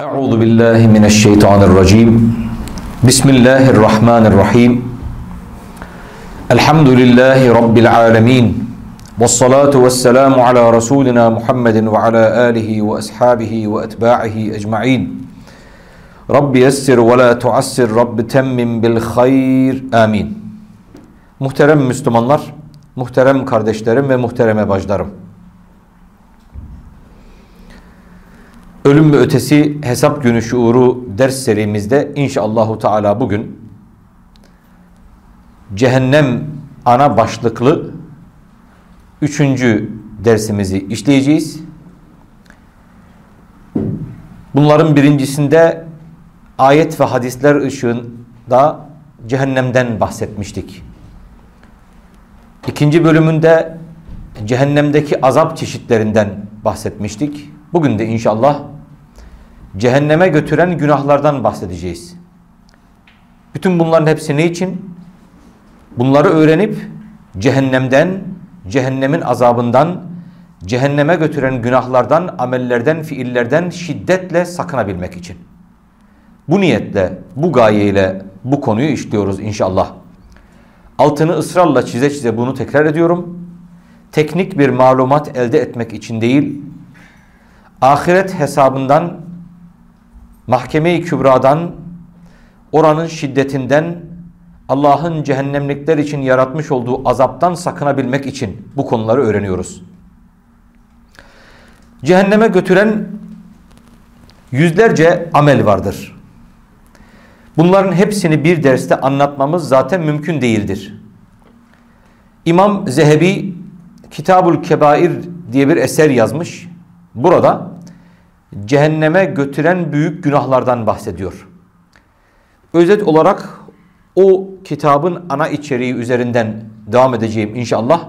أعوذ بالله من الشيطان الرجيم. بسم الله الرحمن الرحيم. الحمد لله رب العالمين. والصلاة والسلام على رسولنا محمد وعلى آله وأصحابه وأتباعه أجمعين. رب يسر ولا تعسر رب تمم بالخير. آمين. Muhterem Müslümanlar, muhterem kardeşlerim ve muhtereme bacılarım. Ölüm ve ötesi hesap günü şuuru ders serimizde inşallahu teala bugün cehennem ana başlıklı üçüncü dersimizi işleyeceğiz. Bunların birincisinde ayet ve hadisler ışığında cehennemden bahsetmiştik. İkinci bölümünde cehennemdeki azap çeşitlerinden bahsetmiştik. Bugün de inşallah cehenneme götüren günahlardan bahsedeceğiz. Bütün bunların hepsi ne için? Bunları öğrenip cehennemden, cehennemin azabından, cehenneme götüren günahlardan, amellerden, fiillerden şiddetle sakınabilmek için. Bu niyetle, bu gayeyle bu konuyu işliyoruz inşallah. Altını ısrarla çize çize bunu tekrar ediyorum. Teknik bir malumat elde etmek için değil, ahiret hesabından, mahkeme-i kübradan, oranın şiddetinden, Allah'ın cehennemlikler için yaratmış olduğu azaptan sakınabilmek için bu konuları öğreniyoruz. Cehenneme götüren yüzlerce amel vardır. Bunların hepsini bir derste anlatmamız zaten mümkün değildir. İmam Zehebi Kitabul Kebair diye bir eser yazmış. Burada cehenneme götüren büyük günahlardan bahsediyor. Özet olarak o kitabın ana içeriği üzerinden devam edeceğim inşallah.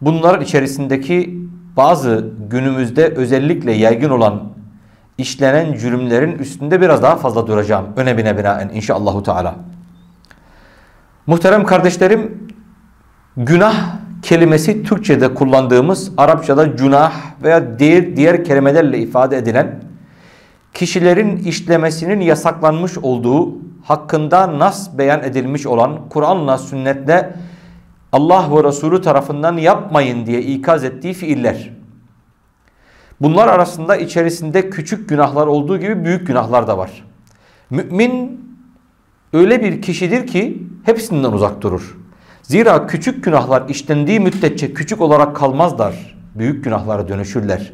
Bunların içerisindeki bazı günümüzde özellikle yaygın olan işlenen cürümlerin üstünde biraz daha fazla duracağım. Önemine binaen inşallahu teala. Muhterem kardeşlerim, günah kelimesi Türkçe'de kullandığımız Arapçada cunah veya diğer, diğer kelimelerle ifade edilen kişilerin işlemesinin yasaklanmış olduğu hakkında nas beyan edilmiş olan Kur'an'la sünnetle Allah ve Resulü tarafından yapmayın diye ikaz ettiği fiiller. Bunlar arasında içerisinde küçük günahlar olduğu gibi büyük günahlar da var. Mümin öyle bir kişidir ki hepsinden uzak durur. Zira küçük günahlar işlendiği müddetçe küçük olarak kalmazlar. Büyük günahlara dönüşürler.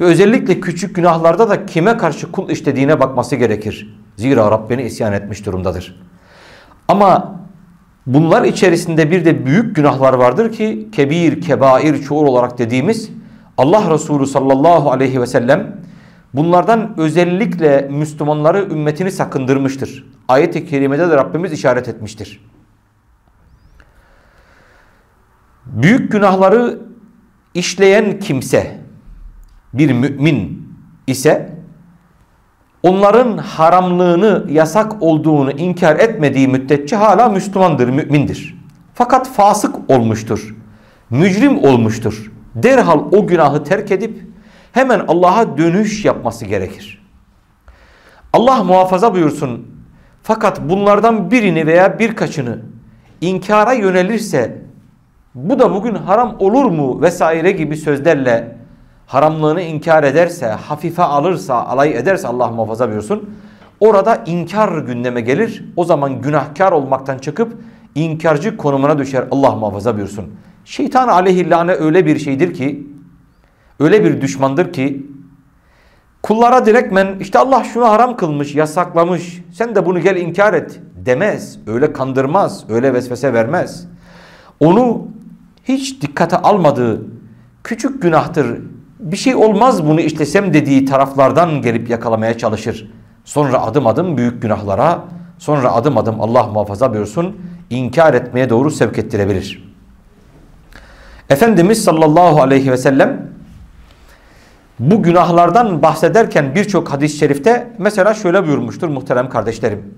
Ve özellikle küçük günahlarda da kime karşı kul işlediğine bakması gerekir. Zira Rabbini isyan etmiş durumdadır. Ama bunlar içerisinde bir de büyük günahlar vardır ki kebir, kebair, çuğur olarak dediğimiz Allah Resulü sallallahu aleyhi ve sellem bunlardan özellikle Müslümanları ümmetini sakındırmıştır. Ayet-i kerimede de Rabbimiz işaret etmiştir. Büyük günahları işleyen kimse bir mümin ise onların haramlığını yasak olduğunu inkar etmediği müddetçe hala Müslümandır, mümindir. Fakat fasık olmuştur, mücrim olmuştur. Derhal o günahı terk edip hemen Allah'a dönüş yapması gerekir. Allah muhafaza buyursun. Fakat bunlardan birini veya birkaçını inkara yönelirse bu da bugün haram olur mu vesaire gibi sözlerle haramlığını inkar ederse, hafife alırsa, alay ederse Allah muhafaza buyursun. Orada inkar gündeme gelir. O zaman günahkar olmaktan çıkıp inkarcı konumuna düşer Allah muhafaza buyursun. Şeytan aleyhillâne öyle bir şeydir ki, öyle bir düşmandır ki, kullara direktmen işte Allah şunu haram kılmış, yasaklamış, sen de bunu gel inkar et demez. Öyle kandırmaz, öyle vesvese vermez. Onu hiç dikkate almadığı küçük günahtır, bir şey olmaz bunu işlesem dediği taraflardan gelip yakalamaya çalışır. Sonra adım adım büyük günahlara, sonra adım adım Allah muhafaza buyursun, inkar etmeye doğru sevk ettirebilir. Efendimiz sallallahu aleyhi ve sellem bu günahlardan bahsederken birçok hadis-i şerifte mesela şöyle buyurmuştur muhterem kardeşlerim.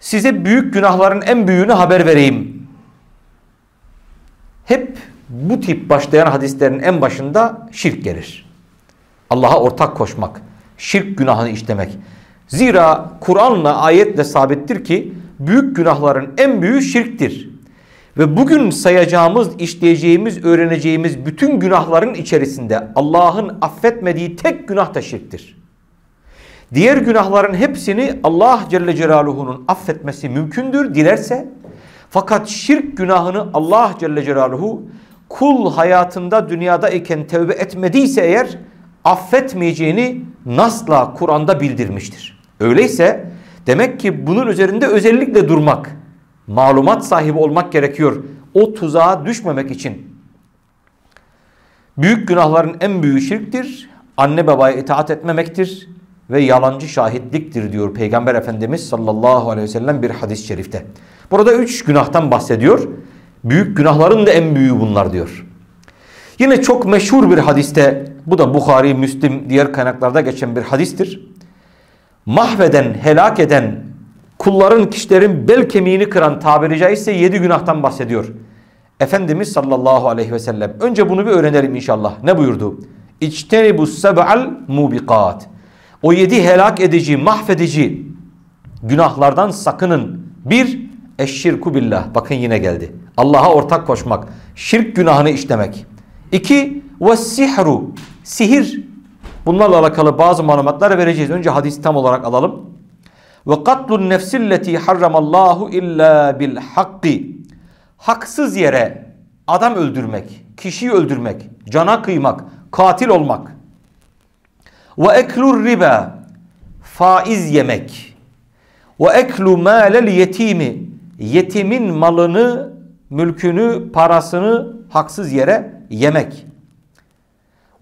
Size büyük günahların en büyüğünü haber vereyim. Hep bu tip başlayan hadislerin en başında şirk gelir. Allah'a ortak koşmak. şirk günahını işlemek. Zira Kur'an'la ayetle sabittir ki büyük günahların en büyüğü şirktir. Ve bugün sayacağımız, işleyeceğimiz, öğreneceğimiz bütün günahların içerisinde Allah'ın affetmediği tek günah da şirktir. Diğer günahların hepsini Allah Celle Celaluhu'nun affetmesi mümkündür dilerse. Fakat şirk günahını Allah Celle Celaluhu kul hayatında dünyada iken tevbe etmediyse eğer affetmeyeceğini nasla Kur'an'da bildirmiştir. Öyleyse demek ki bunun üzerinde özellikle durmak, malumat sahibi olmak gerekiyor. O tuzağa düşmemek için. Büyük günahların en büyüğü şirktir. Anne babaya itaat etmemektir ve yalancı şahitliktir diyor Peygamber Efendimiz sallallahu aleyhi ve sellem bir hadis-i şerifte. Burada üç günahtan bahsediyor. Büyük günahların da en büyüğü bunlar diyor. Yine çok meşhur bir hadiste bu da Bukhari, Müslim diğer kaynaklarda geçen bir hadistir. Mahveden, helak eden, kulların, kişilerin bel kemiğini kıran tabiri caizse yedi günahtan bahsediyor. Efendimiz sallallahu aleyhi ve sellem. Önce bunu bir öğrenelim inşallah. Ne buyurdu? İçtenibu seb'al mubikat. O yedi helak edici, mahvedici günahlardan sakının. Bir, eşşirku billah. Bakın yine geldi. Allah'a ortak koşmak. Şirk günahını işlemek. İki, ve sihru. Sihir. Bunlarla alakalı bazı malumatlar vereceğiz. Önce hadis tam olarak alalım. Ve katlun nefsilleti harramallahu illa bil hakki. Haksız yere adam öldürmek, kişiyi öldürmek, cana kıymak, katil olmak. Ve eklur riba. Faiz yemek. Ve eklu malel yetimi. Yetimin malını, mülkünü, parasını haksız yere yemek.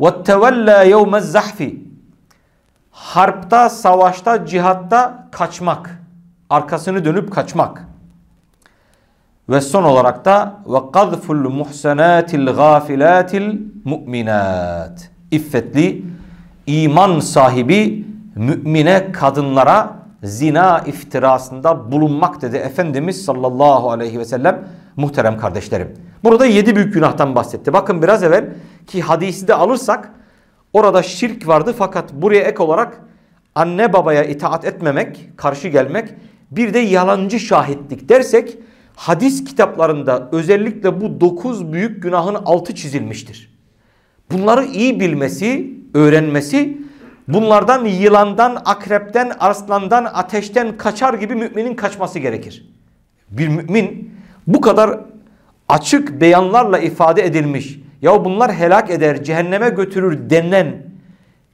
Ve tevella yevmez zahfi. Harpta, savaşta, cihatta kaçmak. Arkasını dönüp kaçmak. Ve son olarak da ve qazful muhsanatil gafilatil mu'minat. İffetli iman sahibi mümine kadınlara zina iftirasında bulunmak dedi Efendimiz sallallahu aleyhi ve sellem muhterem kardeşlerim. Burada yedi büyük günahtan bahsetti. Bakın biraz evvel ki hadisi de alırsak orada şirk vardı fakat buraya ek olarak anne babaya itaat etmemek, karşı gelmek bir de yalancı şahitlik dersek hadis kitaplarında özellikle bu dokuz büyük günahın altı çizilmiştir. Bunları iyi bilmesi, öğrenmesi bunlardan yılandan, akrepten, arslandan, ateşten kaçar gibi müminin kaçması gerekir. Bir mümin bu kadar açık beyanlarla ifade edilmiş ya bunlar helak eder, cehenneme götürür denilen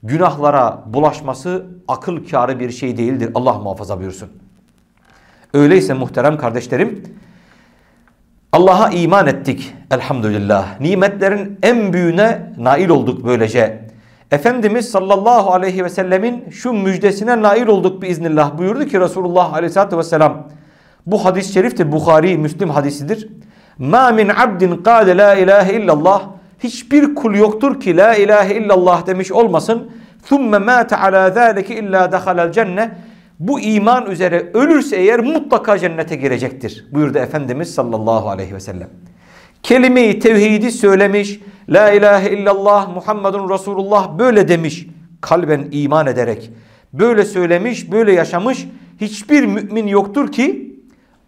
günahlara bulaşması akıl kârı bir şey değildir. Allah muhafaza buyursun. Öyleyse muhterem kardeşlerim Allah'a iman ettik elhamdülillah. Nimetlerin en büyüğüne nail olduk böylece. Efendimiz sallallahu aleyhi ve sellemin şu müjdesine nail olduk biiznillah buyurdu ki Resulullah aleyhissalatü vesselam. Bu hadis-i şerif Bukhari, Müslim hadisidir. Ma min abdin kâle la ilahe illallah. Hiçbir kul yoktur ki la ilahe illallah demiş olmasın. Thumme mâte alâ zâleke illâ dehalel cenne. Bu iman üzere ölürse eğer mutlaka cennete girecektir. Buyurdu Efendimiz sallallahu aleyhi ve sellem. Kelime-i tevhidi söylemiş. La ilahe illallah Muhammedun Resulullah böyle demiş. Kalben iman ederek. Böyle söylemiş, böyle yaşamış. Hiçbir mümin yoktur ki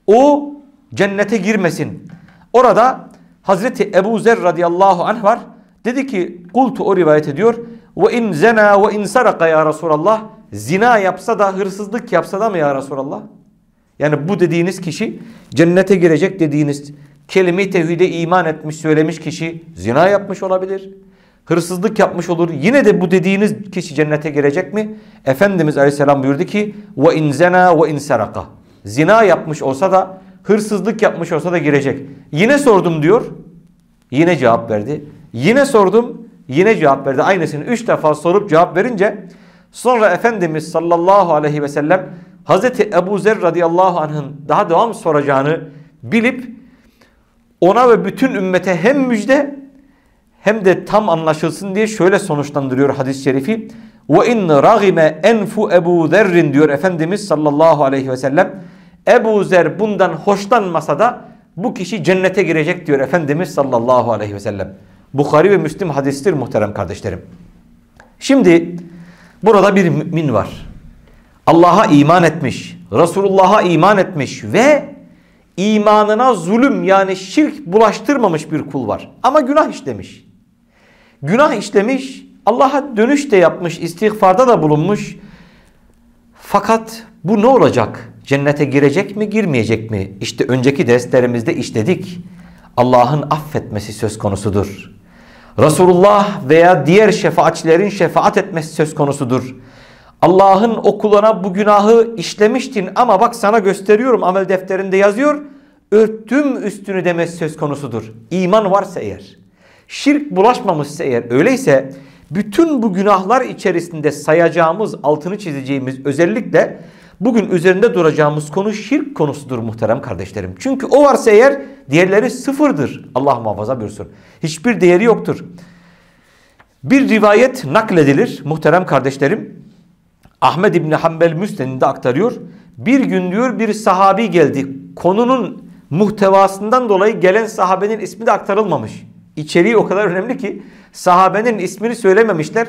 o cennete girmesin. Orada Hazreti Ebu Zer radıyallahu anh var. Dedi ki kultu o rivayet ediyor. Ve in zena ve in saraka ya Resulallah. Zina yapsa da hırsızlık yapsa da mı ya Resulallah? Yani bu dediğiniz kişi cennete girecek dediğiniz kelime-i tevhide iman etmiş söylemiş kişi zina yapmış olabilir. Hırsızlık yapmış olur. Yine de bu dediğiniz kişi cennete girecek mi? Efendimiz Aleyhisselam buyurdu ki ve in zena ve in saraka. Zina yapmış olsa da hırsızlık yapmış olsa da girecek. Yine sordum diyor. Yine cevap verdi. Yine sordum. Yine cevap verdi. Aynısını üç defa sorup cevap verince sonra Efendimiz sallallahu aleyhi ve sellem Hazreti Ebu Zer radıyallahu anh'ın daha devam soracağını bilip ona ve bütün ümmete hem müjde hem de tam anlaşılsın diye şöyle sonuçlandırıyor hadis-i şerifi. Ve in ragime enfu Ebu Zerrin diyor Efendimiz sallallahu aleyhi ve sellem. Ebu Zer bundan hoşlanmasa da bu kişi cennete girecek diyor Efendimiz sallallahu aleyhi ve sellem. Bukhari ve Müslim hadistir muhterem kardeşlerim. Şimdi Burada bir mümin var. Allah'a iman etmiş, Resulullah'a iman etmiş ve imanına zulüm yani şirk bulaştırmamış bir kul var. Ama günah işlemiş. Günah işlemiş, Allah'a dönüş de yapmış, istiğfarda da bulunmuş. Fakat bu ne olacak? Cennete girecek mi, girmeyecek mi? İşte önceki derslerimizde işledik. Allah'ın affetmesi söz konusudur. Resulullah veya diğer şefaatçilerin şefaat etmesi söz konusudur. Allah'ın okuluna bu günahı işlemiştin ama bak sana gösteriyorum amel defterinde yazıyor. Örttüm üstünü demesi söz konusudur. İman varsa eğer, şirk bulaşmamışsa eğer öyleyse bütün bu günahlar içerisinde sayacağımız, altını çizeceğimiz özellikle bugün üzerinde duracağımız konu şirk konusudur muhterem kardeşlerim. Çünkü o varsa eğer diğerleri sıfırdır. Allah muhafaza buyursun. Hiçbir değeri yoktur. Bir rivayet nakledilir muhterem kardeşlerim. Ahmed İbni Hanbel Müsned'inde aktarıyor. Bir gün diyor bir sahabi geldi. Konunun muhtevasından dolayı gelen sahabenin ismi de aktarılmamış. İçeriği o kadar önemli ki sahabenin ismini söylememişler.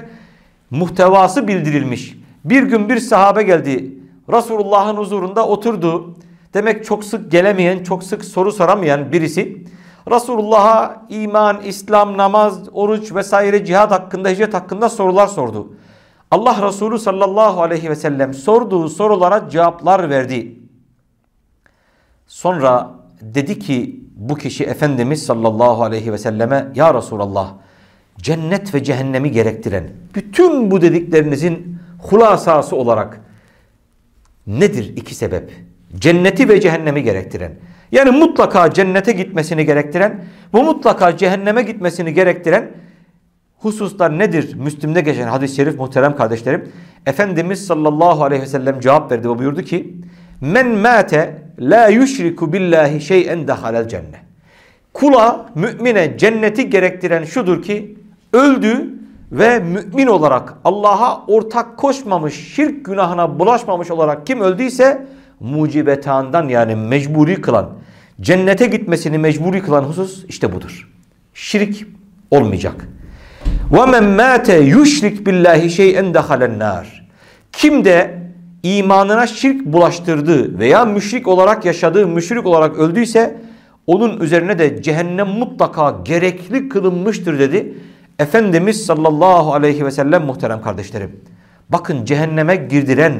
Muhtevası bildirilmiş. Bir gün bir sahabe geldi. Resulullah'ın huzurunda oturdu. Demek çok sık gelemeyen, çok sık soru soramayan birisi. Resulullah'a iman, İslam, namaz, oruç vesaire cihad hakkında, hicret hakkında sorular sordu. Allah Resulü sallallahu aleyhi ve sellem sorduğu sorulara cevaplar verdi. Sonra dedi ki bu kişi Efendimiz sallallahu aleyhi ve selleme Ya Resulallah cennet ve cehennemi gerektiren bütün bu dediklerinizin hulasası olarak nedir iki sebep? Cenneti ve cehennemi gerektiren. Yani mutlaka cennete gitmesini gerektiren bu mutlaka cehenneme gitmesini gerektiren hususlar nedir? Müslüm'de geçen hadis-i şerif muhterem kardeşlerim. Efendimiz sallallahu aleyhi ve sellem cevap verdi ve buyurdu ki Men mate la yushriku billahi şey'en dehalel cennet. Kula mümine cenneti gerektiren şudur ki öldü ve mümin olarak Allah'a ortak koşmamış, şirk günahına bulaşmamış olarak kim öldüyse mucibetandan yani mecburi kılan, cennete gitmesini mecburi kılan husus işte budur. Şirk olmayacak. وَمَنْ مَاتَ يُشْرِكْ بِاللّٰهِ شَيْئًا دَخَلَ النَّارِ Kim de imanına şirk bulaştırdığı veya müşrik olarak yaşadığı, müşrik olarak öldüyse onun üzerine de cehennem mutlaka gerekli kılınmıştır dedi. Efendimiz sallallahu aleyhi ve sellem muhterem kardeşlerim. Bakın cehenneme girdiren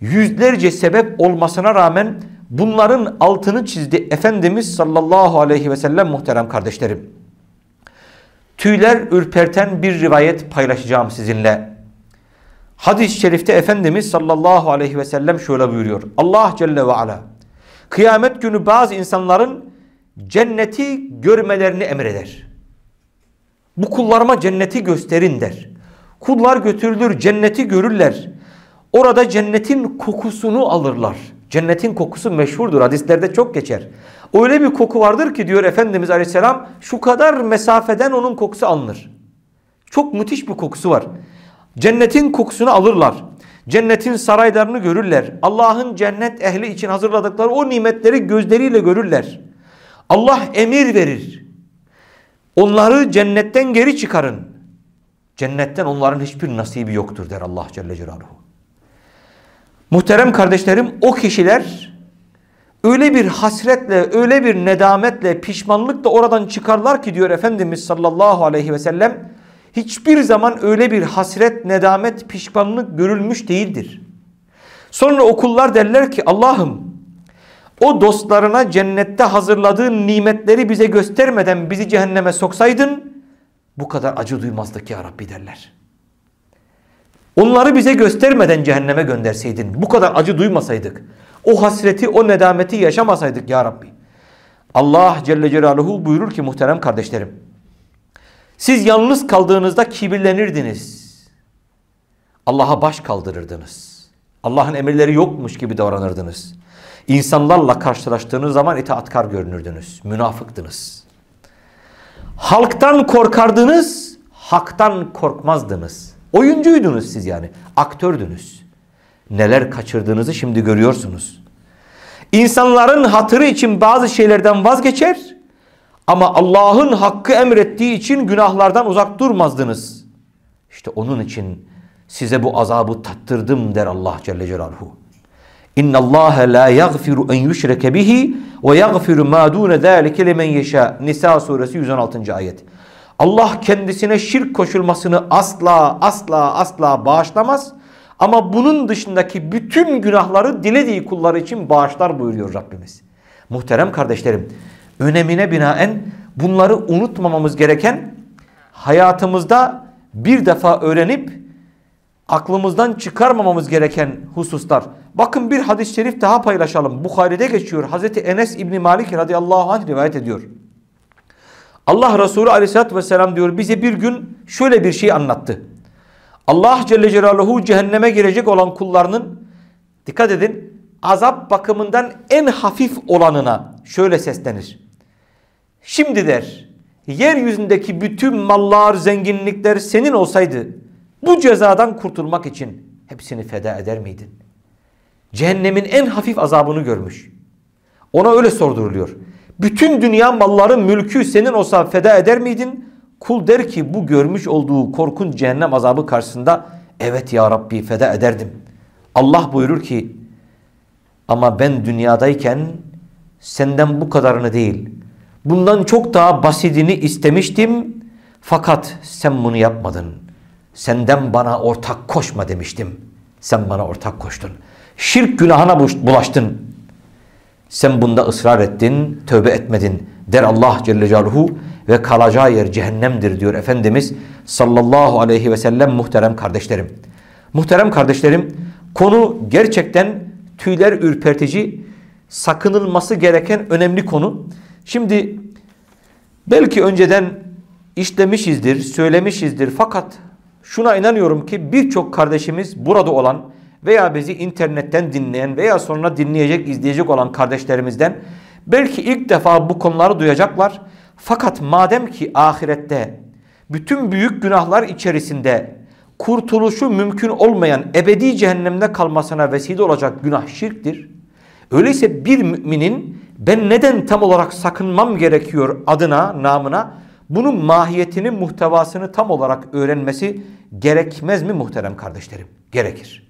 yüzlerce sebep olmasına rağmen bunların altını çizdi Efendimiz sallallahu aleyhi ve sellem muhterem kardeşlerim. Tüyler ürperten bir rivayet paylaşacağım sizinle. Hadis-i şerifte Efendimiz sallallahu aleyhi ve sellem şöyle buyuruyor. Allah Celle ve Ala kıyamet günü bazı insanların cenneti görmelerini emreder. Bu kullarıma cenneti gösterin der. Kullar götürülür cenneti görürler. Orada cennetin kokusunu alırlar. Cennetin kokusu meşhurdur. Hadislerde çok geçer. Öyle bir koku vardır ki diyor Efendimiz Aleyhisselam şu kadar mesafeden onun kokusu alınır. Çok müthiş bir kokusu var. Cennetin kokusunu alırlar. Cennetin saraylarını görürler. Allah'ın cennet ehli için hazırladıkları o nimetleri gözleriyle görürler. Allah emir verir. Onları cennetten geri çıkarın. Cennetten onların hiçbir nasibi yoktur der Allah Celle Celaluhu. Muhterem kardeşlerim o kişiler öyle bir hasretle, öyle bir nedametle, pişmanlıkla oradan çıkarlar ki diyor Efendimiz sallallahu aleyhi ve sellem hiçbir zaman öyle bir hasret, nedamet, pişmanlık görülmüş değildir. Sonra okullar derler ki Allah'ım o dostlarına cennette hazırladığın nimetleri bize göstermeden bizi cehenneme soksaydın bu kadar acı duymazdık ya Rabbi derler. Onları bize göstermeden cehenneme gönderseydin bu kadar acı duymasaydık o hasreti o nedameti yaşamasaydık ya Rabbi. Allah Celle Celaluhu buyurur ki muhterem kardeşlerim siz yalnız kaldığınızda kibirlenirdiniz. Allah'a baş kaldırırdınız. Allah'ın emirleri yokmuş gibi davranırdınız. İnsanlarla karşılaştığınız zaman itaatkar görünürdünüz. Münafıktınız. Halktan korkardınız, haktan korkmazdınız. Oyuncuydunuz siz yani. Aktördünüz. Neler kaçırdığınızı şimdi görüyorsunuz. İnsanların hatırı için bazı şeylerden vazgeçer ama Allah'ın hakkı emrettiği için günahlardan uzak durmazdınız. İşte onun için size bu azabı tattırdım der Allah Celle Celaluhu. İnna Allah la yaghfiru en yushrake bihi ve yaghfiru ma dun zalika limen yasha. Nisa suresi 116. ayet. Allah kendisine şirk koşulmasını asla asla asla bağışlamaz. Ama bunun dışındaki bütün günahları dilediği kulları için bağışlar buyuruyor Rabbimiz. Muhterem kardeşlerim, önemine binaen bunları unutmamamız gereken hayatımızda bir defa öğrenip aklımızdan çıkarmamamız gereken hususlar. Bakın bir hadis-i şerif daha paylaşalım. Bukhari'de geçiyor. Hazreti Enes İbni Malik radıyallahu anh rivayet ediyor. Allah Resulü aleyhissalatü vesselam diyor bize bir gün şöyle bir şey anlattı. Allah Celle Celaluhu cehenneme girecek olan kullarının dikkat edin azap bakımından en hafif olanına şöyle seslenir. Şimdi der yeryüzündeki bütün mallar, zenginlikler senin olsaydı bu cezadan kurtulmak için hepsini feda eder miydin? Cehennemin en hafif azabını görmüş. Ona öyle sorduruluyor. Bütün dünya malları mülkü senin olsa feda eder miydin? Kul der ki bu görmüş olduğu korkunç cehennem azabı karşısında evet ya Rabbi feda ederdim. Allah buyurur ki ama ben dünyadayken senden bu kadarını değil bundan çok daha basitini istemiştim fakat sen bunu yapmadın. Senden bana ortak koşma demiştim. Sen bana ortak koştun. Şirk günahına bulaştın. Sen bunda ısrar ettin, tövbe etmedin der Allah Celle Celaluhu ve kalacağı yer cehennemdir diyor Efendimiz sallallahu aleyhi ve sellem muhterem kardeşlerim. Muhterem kardeşlerim konu gerçekten tüyler ürpertici, sakınılması gereken önemli konu. Şimdi belki önceden işlemişizdir, söylemişizdir fakat şuna inanıyorum ki birçok kardeşimiz burada olan veya bizi internetten dinleyen veya sonra dinleyecek, izleyecek olan kardeşlerimizden belki ilk defa bu konuları duyacaklar. Fakat madem ki ahirette bütün büyük günahlar içerisinde kurtuluşu mümkün olmayan ebedi cehennemde kalmasına vesile olacak günah şirktir. Öyleyse bir müminin ben neden tam olarak sakınmam gerekiyor adına, namına bunun mahiyetini, muhtevasını tam olarak öğrenmesi gerekmez mi muhterem kardeşlerim? Gerekir.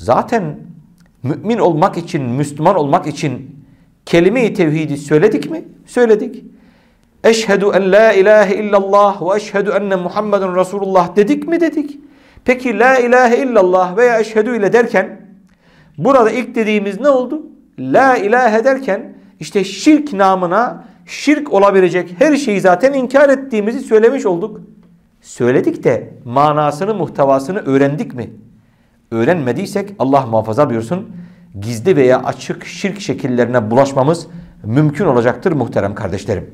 Zaten mümin olmak için, Müslüman olmak için kelime-i tevhidi söyledik mi? Söyledik. Eşhedü en la ilahe illallah ve eşhedü enne Muhammeden Resulullah dedik mi dedik. Peki la ilahe illallah veya eşhedü ile derken burada ilk dediğimiz ne oldu? La ilahe derken işte şirk namına şirk olabilecek her şeyi zaten inkar ettiğimizi söylemiş olduk. Söyledik de manasını muhtevasını öğrendik mi? Öğrenmediysek Allah muhafaza buyursun gizli veya açık şirk şekillerine bulaşmamız mümkün olacaktır muhterem kardeşlerim.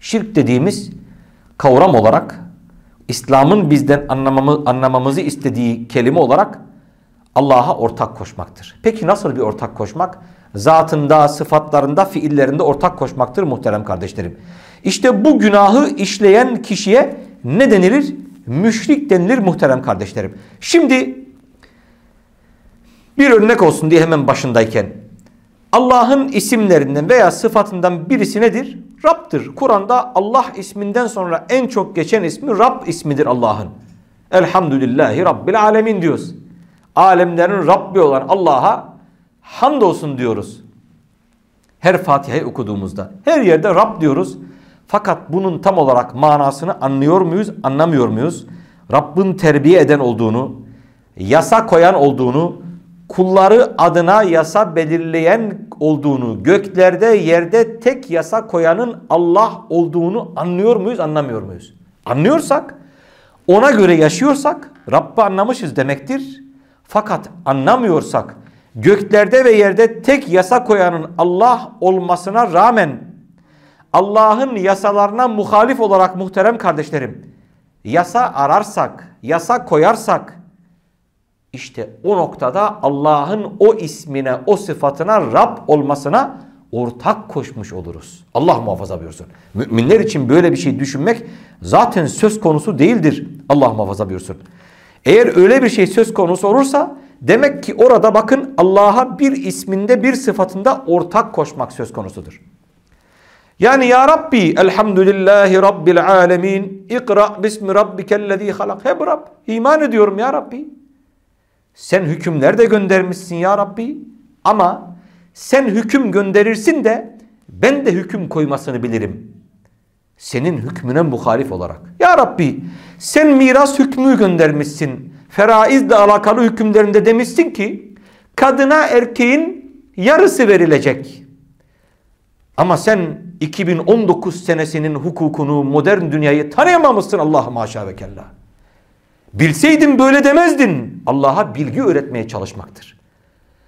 Şirk dediğimiz kavram olarak İslam'ın bizden anlamamı, anlamamızı istediği kelime olarak Allah'a ortak koşmaktır. Peki nasıl bir ortak koşmak? Zatında, sıfatlarında, fiillerinde ortak koşmaktır muhterem kardeşlerim. İşte bu günahı işleyen kişiye ne denilir? Müşrik denilir muhterem kardeşlerim. Şimdi bir örnek olsun diye hemen başındayken Allah'ın isimlerinden veya sıfatından birisi nedir? Rab'dır. Kur'an'da Allah isminden sonra en çok geçen ismi Rab ismidir Allah'ın. Elhamdülillahi Rabbil alemin diyoruz. Alemlerin Rabbi olan Allah'a hamdolsun diyoruz. Her Fatiha'yı okuduğumuzda. Her yerde Rab diyoruz. Fakat bunun tam olarak manasını anlıyor muyuz, anlamıyor muyuz? Rabbin terbiye eden olduğunu, yasa koyan olduğunu, kulları adına yasa belirleyen olduğunu, göklerde yerde tek yasa koyanın Allah olduğunu anlıyor muyuz, anlamıyor muyuz? Anlıyorsak, ona göre yaşıyorsak Rabb'i anlamışız demektir. Fakat anlamıyorsak, göklerde ve yerde tek yasa koyanın Allah olmasına rağmen Allah'ın yasalarına muhalif olarak muhterem kardeşlerim, yasa ararsak, yasa koyarsak, işte o noktada Allah'ın o ismine, o sıfatına Rab olmasına ortak koşmuş oluruz. Allah muhafaza buyursun. Müminler için böyle bir şey düşünmek zaten söz konusu değildir. Allah muhafaza buyursun. Eğer öyle bir şey söz konusu olursa demek ki orada bakın Allah'a bir isminde bir sıfatında ortak koşmak söz konusudur. Yani ya Rabbi elhamdülillahi rabbil alemin ikra bismi rabbikellezi halak. Hep Rab iman ediyorum ya Rabbi. Sen hükümler de göndermişsin ya Rabbi. Ama sen hüküm gönderirsin de ben de hüküm koymasını bilirim. Senin hükmüne muhalif olarak. Ya Rabbi sen miras hükmü göndermişsin. Feraizle alakalı hükümlerinde demişsin ki kadına erkeğin yarısı verilecek. Ama sen 2019 senesinin hukukunu, modern dünyayı tanıyamamışsın Allah maşa ve kella. Bilseydin böyle demezdin. Allah'a bilgi öğretmeye çalışmaktır.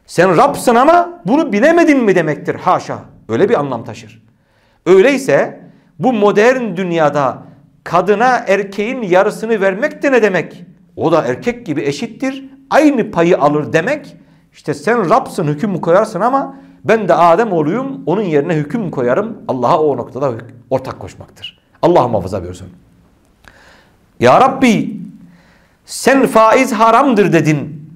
Sen Rab'sın ama bunu bilemedin mi demektir. Haşa. Öyle bir anlam taşır. Öyleyse bu modern dünyada kadına erkeğin yarısını vermek de ne demek? O da erkek gibi eşittir. Aynı payı alır demek. İşte sen Rab'sın hüküm koyarsın ama ben de Adem oğluyum onun yerine hüküm koyarım. Allah'a o noktada ortak koşmaktır. Allah muhafaza buyursun. Ya Rabbi sen faiz haramdır dedin.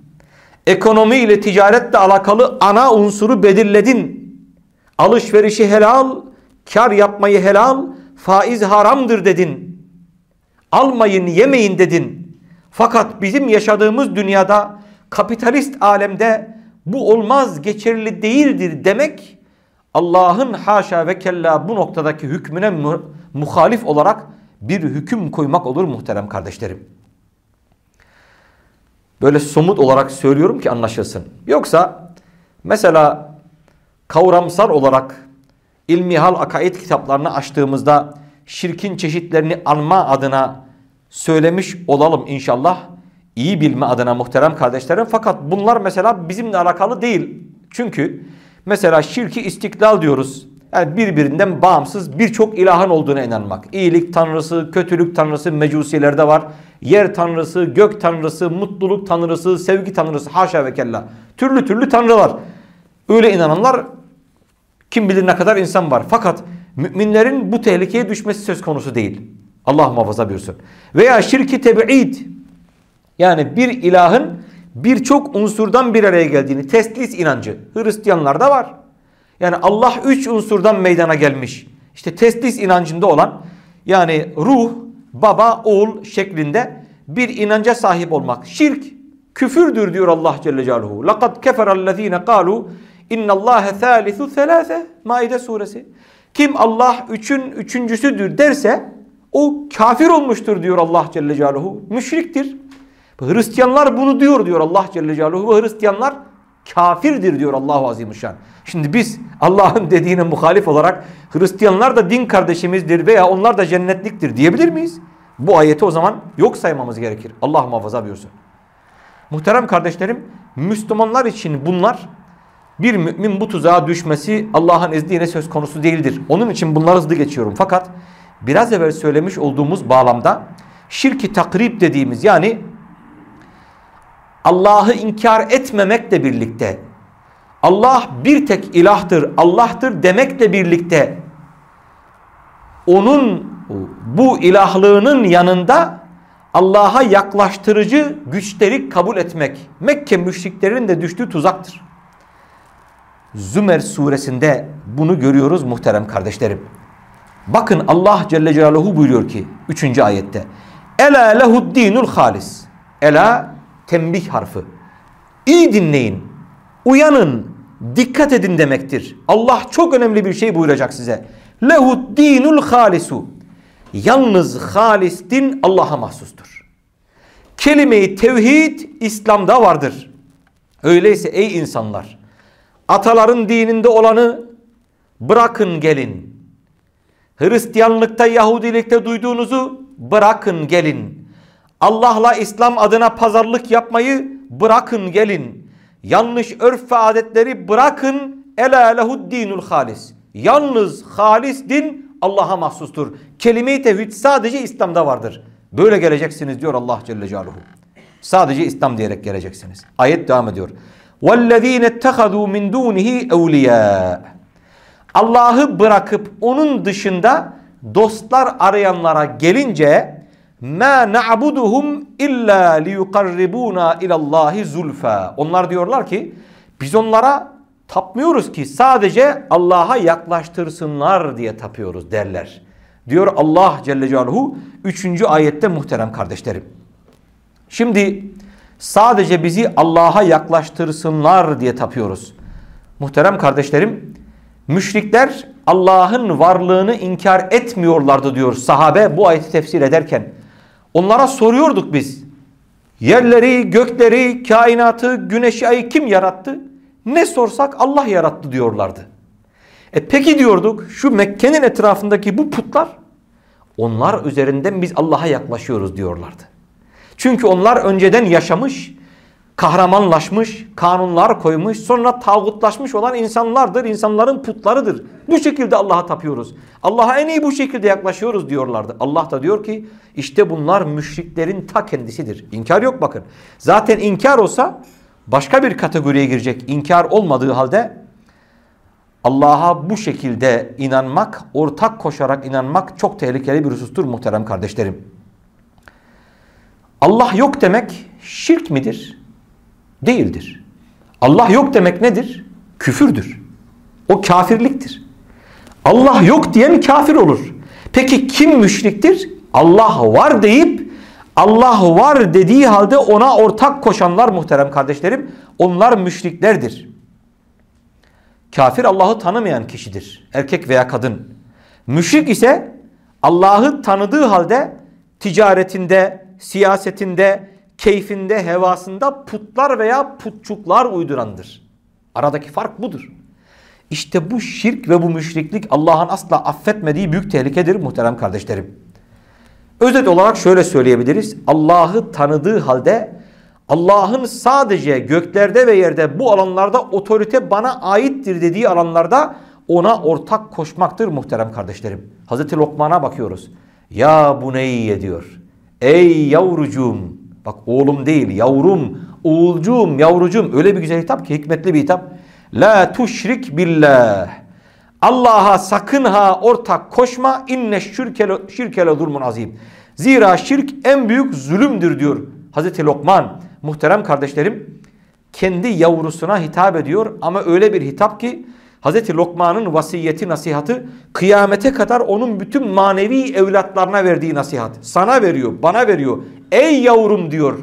Ekonomi ile ticaretle alakalı ana unsuru belirledin. Alışverişi helal, kar yapmayı helal, faiz haramdır dedin. Almayın, yemeyin dedin. Fakat bizim yaşadığımız dünyada kapitalist alemde bu olmaz geçerli değildir demek Allah'ın haşa ve kella bu noktadaki hükmüne muhalif olarak bir hüküm koymak olur muhterem kardeşlerim. Böyle somut olarak söylüyorum ki anlaşılsın. Yoksa mesela kavramsal olarak ilmihal akaid kitaplarını açtığımızda şirkin çeşitlerini anma adına söylemiş olalım inşallah iyi bilme adına muhterem kardeşlerim. Fakat bunlar mesela bizimle alakalı değil. Çünkü mesela şirki istiklal diyoruz. Yani birbirinden bağımsız birçok ilahın olduğuna inanmak. İyilik tanrısı, kötülük tanrısı mecusilerde var. Yer tanrısı, gök tanrısı, mutluluk tanrısı, sevgi tanrısı haşa ve kella. Türlü türlü tanrılar. Öyle inananlar kim bilir ne kadar insan var. Fakat müminlerin bu tehlikeye düşmesi söz konusu değil. Allah muhafaza buyursun. Veya şirki teb'id yani bir ilahın birçok unsurdan bir araya geldiğini teslis inancı Hristiyanlarda var. Yani Allah üç unsurdan meydana gelmiş. İşte teslis inancında olan yani ruh, baba, oğul şeklinde bir inanca sahip olmak. Şirk küfürdür diyor Allah Celle Celaluhu. لَقَدْ كَفَرَ الَّذ۪ينَ قَالُوا اِنَّ اللّٰهَ ثَالِثُ ثَلَاثَ Maide suresi. Kim Allah üçün üçüncüsüdür derse o kafir olmuştur diyor Allah Celle Celaluhu. Müşriktir. Hristiyanlar bunu diyor diyor Allah Celle Celaluhu ve Hristiyanlar kafirdir diyor Allahu Azimuşşan. Şimdi biz Allah'ın dediğine muhalif olarak Hristiyanlar da din kardeşimizdir veya onlar da cennetliktir diyebilir miyiz? Bu ayeti o zaman yok saymamız gerekir. Allah muhafaza buyursun. Muhterem kardeşlerim Müslümanlar için bunlar bir mümin bu tuzağa düşmesi Allah'ın izniyle söz konusu değildir. Onun için bunları hızlı geçiyorum. Fakat biraz evvel söylemiş olduğumuz bağlamda şirki takrib dediğimiz yani Allah'ı inkar etmemekle birlikte Allah bir tek ilahtır, Allah'tır demekle birlikte onun bu ilahlığının yanında Allah'a yaklaştırıcı güçleri kabul etmek Mekke müşriklerinin de düştüğü tuzaktır. Zümer suresinde bunu görüyoruz muhterem kardeşlerim. Bakın Allah Celle Celaluhu buyuruyor ki 3. ayette Ela lehud dinul halis. Ela tembih harfi. İyi dinleyin. Uyanın. Dikkat edin demektir. Allah çok önemli bir şey buyuracak size. Lehud dinul halisu. Yalnız halis din Allah'a mahsustur. Kelime-i tevhid İslam'da vardır. Öyleyse ey insanlar ataların dininde olanı bırakın gelin. Hristiyanlıkta Yahudilikte duyduğunuzu bırakın gelin. Allah'la İslam adına pazarlık yapmayı bırakın gelin. Yanlış örf ve adetleri bırakın. Ela lehud dinul halis. Yalnız halis din Allah'a mahsustur. Kelime-i tevhid sadece İslam'da vardır. Böyle geleceksiniz diyor Allah Celle Celaluhu. Sadece İslam diyerek geleceksiniz. Ayet devam ediyor. وَالَّذ۪ينَ اتَّخَذُوا مِنْ دُونِهِ اَوْلِيَاءَ Allah'ı bırakıp onun dışında dostlar arayanlara gelince ma na'buduhum illa liyuqarribuna ilallahi zulfa. Onlar diyorlar ki biz onlara Tapmıyoruz ki sadece Allah'a yaklaştırsınlar diye tapıyoruz derler. Diyor Allah Celle Celaluhu 3. ayette muhterem kardeşlerim. Şimdi sadece bizi Allah'a yaklaştırsınlar diye tapıyoruz. Muhterem kardeşlerim, müşrikler Allah'ın varlığını inkar etmiyorlardı diyor sahabe bu ayeti tefsir ederken. Onlara soruyorduk biz. Yerleri, gökleri, kainatı, güneşi, ayı kim yarattı? Ne sorsak Allah yarattı diyorlardı. E peki diyorduk şu Mekke'nin etrafındaki bu putlar onlar üzerinden biz Allah'a yaklaşıyoruz diyorlardı. Çünkü onlar önceden yaşamış, kahramanlaşmış, kanunlar koymuş, sonra tağutlaşmış olan insanlardır, insanların putlarıdır. Bu şekilde Allah'a tapıyoruz. Allah'a en iyi bu şekilde yaklaşıyoruz diyorlardı. Allah da diyor ki işte bunlar müşriklerin ta kendisidir. İnkar yok bakın. Zaten inkar olsa başka bir kategoriye girecek. İnkar olmadığı halde Allah'a bu şekilde inanmak, ortak koşarak inanmak çok tehlikeli bir husustur muhterem kardeşlerim. Allah yok demek şirk midir? Değildir. Allah yok demek nedir? Küfürdür. O kafirliktir. Allah yok diyen kafir olur. Peki kim müşriktir? Allah var deyip Allah var dediği halde ona ortak koşanlar muhterem kardeşlerim onlar müşriklerdir. Kafir Allah'ı tanımayan kişidir. Erkek veya kadın. Müşrik ise Allah'ı tanıdığı halde ticaretinde, siyasetinde, keyfinde, hevasında putlar veya putçuklar uydurandır. Aradaki fark budur. İşte bu şirk ve bu müşriklik Allah'ın asla affetmediği büyük tehlikedir muhterem kardeşlerim. Özet olarak şöyle söyleyebiliriz. Allah'ı tanıdığı halde Allah'ın sadece göklerde ve yerde bu alanlarda otorite bana aittir dediği alanlarda ona ortak koşmaktır muhterem kardeşlerim. Hazreti Lokman'a bakıyoruz. Ya buneyye diyor. Ey yavrucuğum. Bak oğlum değil yavrum, oğulcuğum, yavrucuğum. Öyle bir güzel hitap ki hikmetli bir hitap. La tuşrik billah. Allah'a sakın ha ortak koşma. İnne şirkele, şirkele zulmun azim. Zira şirk en büyük zulümdür diyor Hazreti Lokman. Muhterem kardeşlerim kendi yavrusuna hitap ediyor ama öyle bir hitap ki Hazreti Lokman'ın vasiyeti nasihatı kıyamete kadar onun bütün manevi evlatlarına verdiği nasihat. Sana veriyor, bana veriyor. Ey yavrum diyor.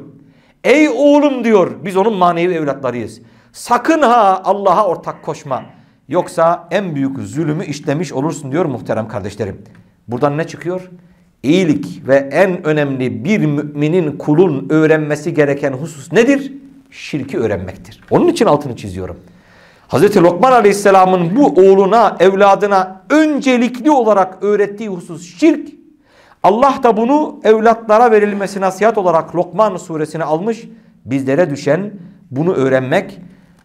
Ey oğlum diyor. Biz onun manevi evlatlarıyız. Sakın ha Allah'a ortak koşma. Yoksa en büyük zulümü işlemiş olursun diyor muhterem kardeşlerim. Buradan ne çıkıyor? İyilik ve en önemli bir müminin kulun öğrenmesi gereken husus nedir? Şirki öğrenmektir. Onun için altını çiziyorum. Hazreti Lokman Aleyhisselam'ın bu oğluna, evladına öncelikli olarak öğrettiği husus şirk. Allah da bunu evlatlara verilmesi nasihat olarak Lokman suresine almış. Bizlere düşen bunu öğrenmek,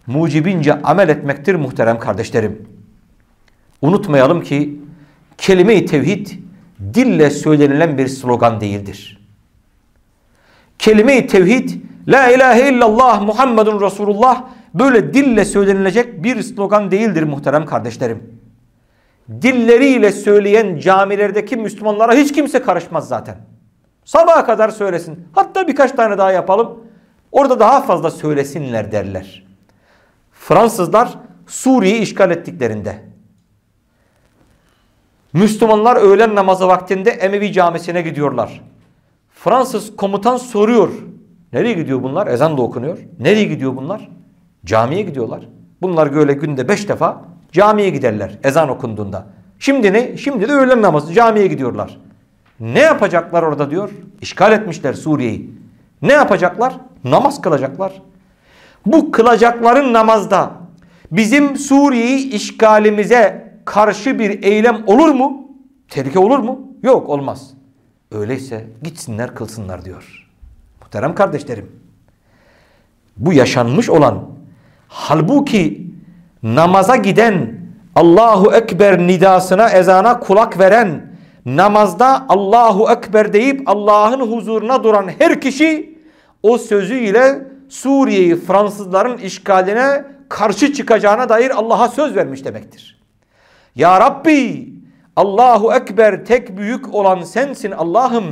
mucibince amel etmektir muhterem kardeşlerim. Unutmayalım ki kelime-i tevhid dille söylenilen bir slogan değildir. Kelime-i tevhid La ilahe illallah Muhammedun Resulullah böyle dille söylenilecek bir slogan değildir muhterem kardeşlerim. Dilleriyle söyleyen camilerdeki Müslümanlara hiç kimse karışmaz zaten. Sabaha kadar söylesin. Hatta birkaç tane daha yapalım. Orada daha fazla söylesinler derler. Fransızlar Suriye'yi işgal ettiklerinde Müslümanlar öğlen namazı vaktinde Emevi camisine gidiyorlar. Fransız komutan soruyor. Nereye gidiyor bunlar? Ezan da okunuyor. Nereye gidiyor bunlar? Camiye gidiyorlar. Bunlar böyle günde beş defa camiye giderler ezan okunduğunda. Şimdi ne? Şimdi de öğlen namazı camiye gidiyorlar. Ne yapacaklar orada diyor? İşgal etmişler Suriye'yi. Ne yapacaklar? Namaz kılacaklar. Bu kılacakların namazda bizim Suriye'yi işgalimize karşı bir eylem olur mu? Tehlike olur mu? Yok olmaz. Öyleyse gitsinler kılsınlar diyor. Muhterem kardeşlerim. Bu yaşanmış olan halbuki namaza giden Allahu Ekber nidasına ezana kulak veren namazda Allahu Ekber deyip Allah'ın huzuruna duran her kişi o sözüyle Suriye'yi Fransızların işgaline karşı çıkacağına dair Allah'a söz vermiş demektir. Ya Rabbi Allahu Ekber tek büyük olan sensin Allah'ım.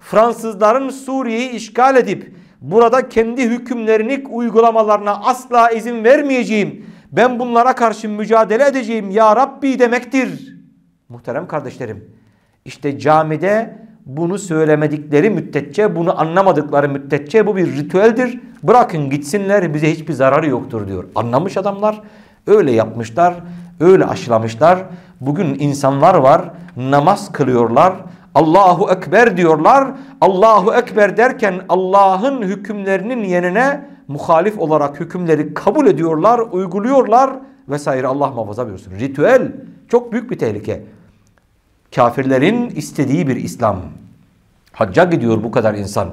Fransızların Suriye'yi işgal edip burada kendi hükümlerini uygulamalarına asla izin vermeyeceğim. Ben bunlara karşı mücadele edeceğim ya Rabbi demektir. Muhterem kardeşlerim. İşte camide bunu söylemedikleri müddetçe, bunu anlamadıkları müddetçe bu bir ritüeldir. Bırakın gitsinler bize hiçbir zararı yoktur diyor. Anlamış adamlar öyle yapmışlar, öyle aşılamışlar. Bugün insanlar var namaz kılıyorlar. Allahu Ekber diyorlar. Allahu Ekber derken Allah'ın hükümlerinin yerine muhalif olarak hükümleri kabul ediyorlar, uyguluyorlar vesaire. Allah muhafaza buyursun. Ritüel çok büyük bir tehlike. Kafirlerin istediği bir İslam. Hacca gidiyor bu kadar insan.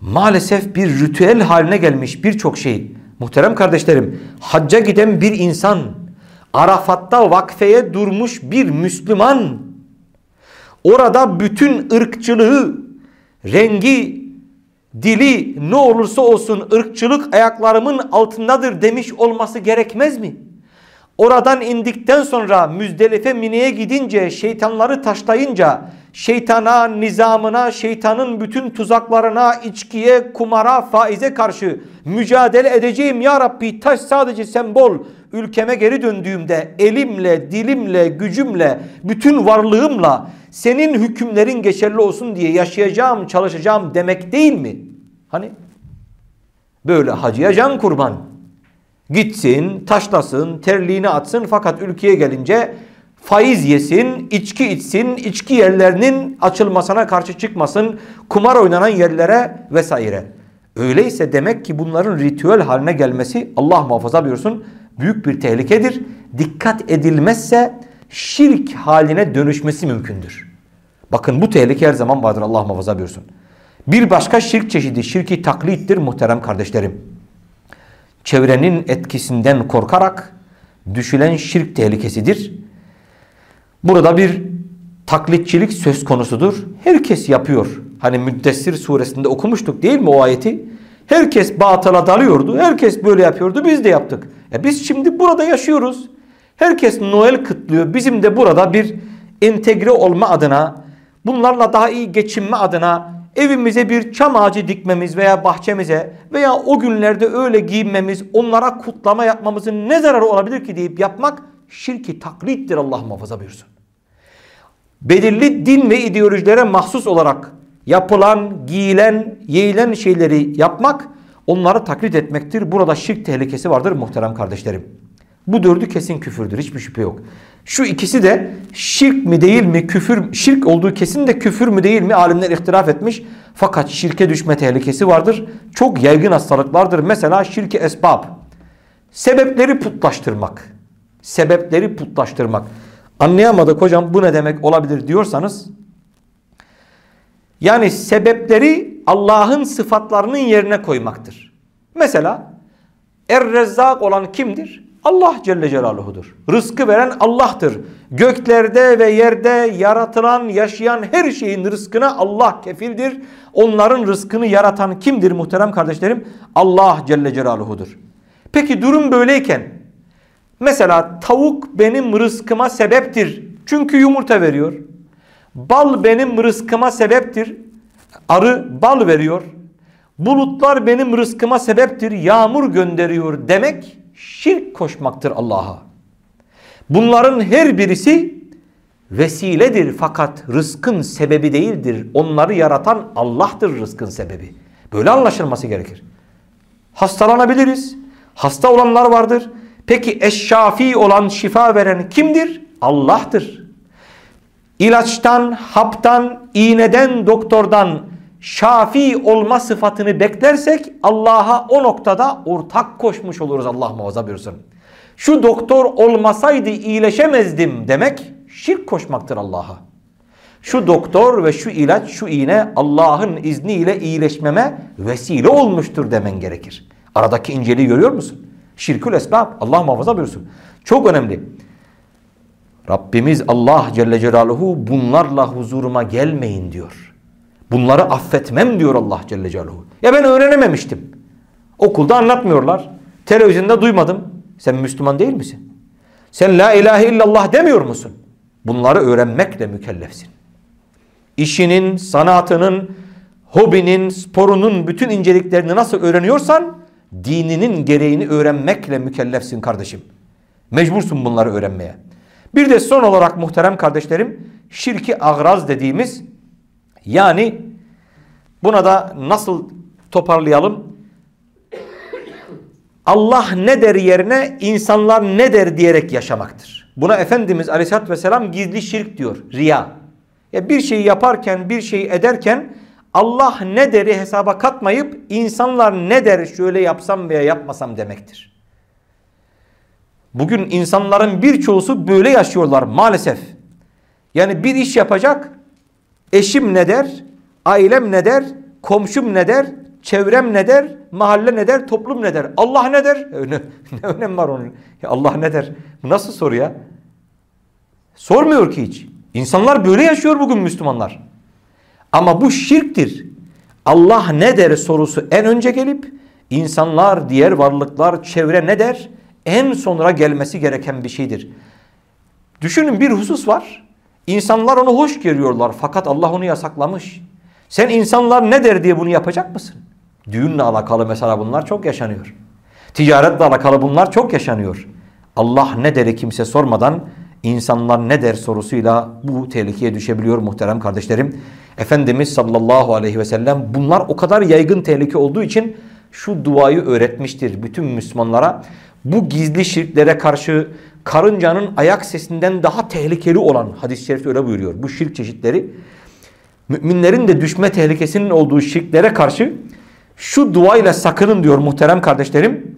Maalesef bir ritüel haline gelmiş birçok şey. Muhterem kardeşlerim, hacca giden bir insan, Arafat'ta vakfeye durmuş bir Müslüman, orada bütün ırkçılığı, rengi, dili ne olursa olsun ırkçılık ayaklarımın altındadır demiş olması gerekmez mi? Oradan indikten sonra Müzdelife Mine'ye gidince şeytanları taşlayınca şeytana, nizamına, şeytanın bütün tuzaklarına, içkiye, kumara, faize karşı mücadele edeceğim ya Rabbi taş sadece sembol. Ülkeme geri döndüğümde elimle, dilimle, gücümle, bütün varlığımla senin hükümlerin geçerli olsun diye yaşayacağım, çalışacağım demek değil mi? Hani böyle hacıya can kurban. Gitsin, taşlasın, terliğini atsın fakat ülkeye gelince faiz yesin, içki içsin, içki yerlerinin açılmasına karşı çıkmasın, kumar oynanan yerlere vesaire. Öyleyse demek ki bunların ritüel haline gelmesi Allah muhafaza buyursun büyük bir tehlikedir. Dikkat edilmezse şirk haline dönüşmesi mümkündür. Bakın bu tehlike her zaman vardır Allah muhafaza buyursun. Bir başka şirk çeşidi şirki taklittir muhterem kardeşlerim. Çevrenin etkisinden korkarak düşülen şirk tehlikesidir. Burada bir taklitçilik söz konusudur. Herkes yapıyor. Hani Müddessir suresinde okumuştuk değil mi o ayeti? Herkes batıla dalıyordu. Herkes böyle yapıyordu. Biz de yaptık. E biz şimdi burada yaşıyoruz. Herkes Noel kıtlıyor. Bizim de burada bir entegre olma adına, bunlarla daha iyi geçinme adına evimize bir çam ağacı dikmemiz veya bahçemize veya o günlerde öyle giyinmemiz, onlara kutlama yapmamızın ne zararı olabilir ki deyip yapmak şirki taklittir Allah muhafaza buyursun. Belirli din ve ideolojilere mahsus olarak yapılan, giyilen, yeğilen şeyleri yapmak onları taklit etmektir. Burada şirk tehlikesi vardır muhterem kardeşlerim. Bu dördü kesin küfürdür. Hiçbir şüphe yok. Şu ikisi de şirk mi değil mi küfür şirk olduğu kesin de küfür mü değil mi alimler ihtilaf etmiş. Fakat şirke düşme tehlikesi vardır. Çok yaygın hastalıklardır. Mesela şirki esbab. Sebepleri putlaştırmak. Sebepleri putlaştırmak. Anlayamadık hocam bu ne demek olabilir diyorsanız yani sebepleri Allah'ın sıfatlarının yerine koymaktır. Mesela Er-Rezzak olan kimdir? Allah Celle Celaluhu'dur. Rızkı veren Allah'tır. Göklerde ve yerde yaratılan, yaşayan her şeyin rızkına Allah kefildir. Onların rızkını yaratan kimdir muhterem kardeşlerim? Allah Celle Celaluhu'dur. Peki durum böyleyken mesela tavuk benim rızkıma sebeptir. Çünkü yumurta veriyor. Bal benim rızkıma sebeptir. Arı bal veriyor. Bulutlar benim rızkıma sebeptir. Yağmur gönderiyor demek şirk koşmaktır Allah'a. Bunların her birisi vesiledir fakat rızkın sebebi değildir. Onları yaratan Allah'tır rızkın sebebi. Böyle anlaşılması gerekir. Hastalanabiliriz. Hasta olanlar vardır. Peki eşşafi olan şifa veren kimdir? Allah'tır. İlaçtan, haptan, iğneden, doktordan şafi olma sıfatını beklersek Allah'a o noktada ortak koşmuş oluruz Allah muhafaza buyursun. Şu doktor olmasaydı iyileşemezdim demek şirk koşmaktır Allah'a. Şu doktor ve şu ilaç, şu iğne Allah'ın izniyle iyileşmeme vesile olmuştur demen gerekir. Aradaki inceliği görüyor musun? Şirkül esbab. Allah muhafaza buyursun. Çok önemli. Rabbimiz Allah Celle Celaluhu bunlarla huzuruma gelmeyin diyor. Bunları affetmem diyor Allah Celle Celaluhu. Ya ben öğrenememiştim. Okulda anlatmıyorlar. Televizyonda duymadım. Sen Müslüman değil misin? Sen la ilahe illallah demiyor musun? Bunları öğrenmekle mükellefsin. İşinin, sanatının, hobinin, sporunun bütün inceliklerini nasıl öğreniyorsan dininin gereğini öğrenmekle mükellefsin kardeşim. Mecbursun bunları öğrenmeye. Bir de son olarak muhterem kardeşlerim şirki agraz dediğimiz yani buna da nasıl toparlayalım? Allah ne der yerine insanlar ne der diyerek yaşamaktır. Buna Efendimiz Aleyhisselatü Vesselam gizli şirk diyor. Riya. Ya bir şeyi yaparken bir şeyi ederken Allah ne deri hesaba katmayıp insanlar ne der şöyle yapsam veya yapmasam demektir. Bugün insanların birçoğusu böyle yaşıyorlar maalesef. Yani bir iş yapacak eşim ne der, ailem ne der, komşum ne der, çevrem ne der, mahalle ne der, toplum ne der, Allah ne der? Ne, ne önem var onun? Ya Allah ne der? Bu nasıl soru ya? Sormuyor ki hiç. İnsanlar böyle yaşıyor bugün Müslümanlar. Ama bu şirktir. Allah ne der sorusu en önce gelip insanlar, diğer varlıklar, çevre ne der? En sonra gelmesi gereken bir şeydir. Düşünün bir husus var. İnsanlar onu hoş görüyorlar fakat Allah onu yasaklamış. Sen insanlar ne der diye bunu yapacak mısın? Düğünle alakalı mesela bunlar çok yaşanıyor. Ticaretle alakalı bunlar çok yaşanıyor. Allah ne deri kimse sormadan insanlar ne der sorusuyla bu tehlikeye düşebiliyor muhterem kardeşlerim. Efendimiz sallallahu aleyhi ve sellem bunlar o kadar yaygın tehlike olduğu için şu duayı öğretmiştir bütün Müslümanlara. Bu gizli şirklere karşı karıncanın ayak sesinden daha tehlikeli olan hadis-i şerif öyle buyuruyor. Bu şirk çeşitleri müminlerin de düşme tehlikesinin olduğu şirklere karşı şu duayla sakının diyor muhterem kardeşlerim.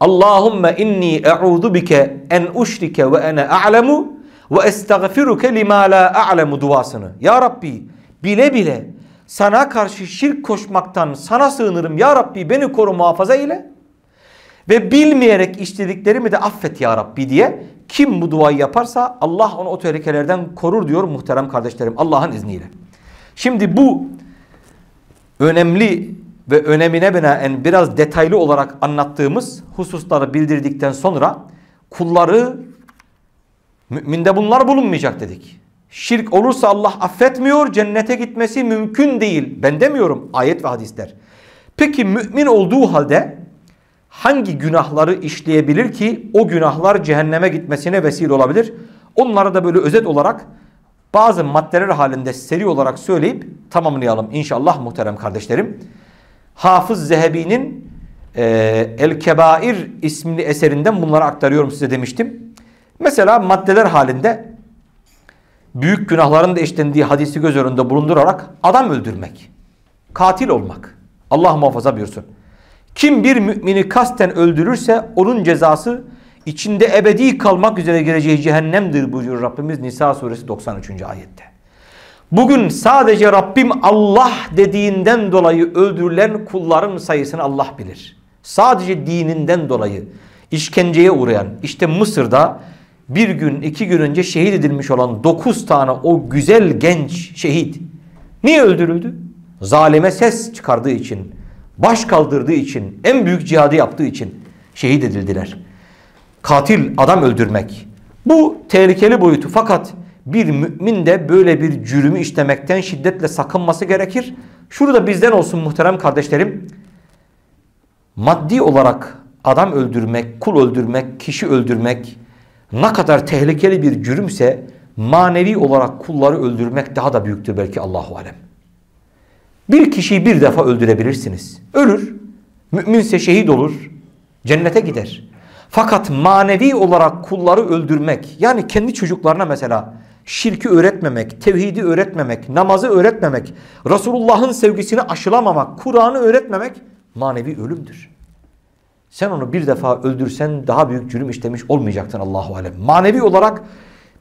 Allahümme inni e'udu bike en uşrike ve ene a'lemu ve estağfiruke lima la a'lemu duasını. Ya Rabbi bile bile sana karşı şirk koşmaktan sana sığınırım. Ya Rabbi beni koru muhafaza ile ve bilmeyerek işlediklerimi de affet ya Rabbi diye kim bu duayı yaparsa Allah onu o tehlikelerden korur diyor muhterem kardeşlerim Allah'ın izniyle. Şimdi bu önemli ve önemine binaen biraz detaylı olarak anlattığımız hususları bildirdikten sonra kulları müminde bunlar bulunmayacak dedik. Şirk olursa Allah affetmiyor, cennete gitmesi mümkün değil. Ben demiyorum ayet ve hadisler. Peki mümin olduğu halde hangi günahları işleyebilir ki o günahlar cehenneme gitmesine vesile olabilir? Onları da böyle özet olarak bazı maddeler halinde seri olarak söyleyip tamamlayalım inşallah muhterem kardeşlerim. Hafız Zehebi'nin e, El Kebair isimli eserinden bunları aktarıyorum size demiştim. Mesela maddeler halinde büyük günahların da işlendiği hadisi göz önünde bulundurarak adam öldürmek, katil olmak. Allah muhafaza buyursun. Kim bir mümini kasten öldürürse onun cezası içinde ebedi kalmak üzere geleceği cehennemdir buyuruyor Rabbimiz Nisa suresi 93. ayette. Bugün sadece Rabbim Allah dediğinden dolayı öldürülen kulların sayısını Allah bilir. Sadece dininden dolayı işkenceye uğrayan işte Mısır'da bir gün iki gün önce şehit edilmiş olan dokuz tane o güzel genç şehit niye öldürüldü? Zalime ses çıkardığı için, baş kaldırdığı için, en büyük cihadı yaptığı için şehit edildiler. Katil adam öldürmek. Bu tehlikeli boyutu fakat bir mümin de böyle bir cürümü işlemekten şiddetle sakınması gerekir. Şurada bizden olsun muhterem kardeşlerim. Maddi olarak adam öldürmek, kul öldürmek, kişi öldürmek ne kadar tehlikeli bir cürümse manevi olarak kulları öldürmek daha da büyüktür belki Allahu alem. Bir kişiyi bir defa öldürebilirsiniz. Ölür. Müminse şehit olur. Cennete gider. Fakat manevi olarak kulları öldürmek yani kendi çocuklarına mesela şirki öğretmemek, tevhidi öğretmemek, namazı öğretmemek, Resulullah'ın sevgisini aşılamamak, Kur'an'ı öğretmemek manevi ölümdür. Sen onu bir defa öldürsen daha büyük cürüm işlemiş olmayacaktın Allahu alem. Manevi olarak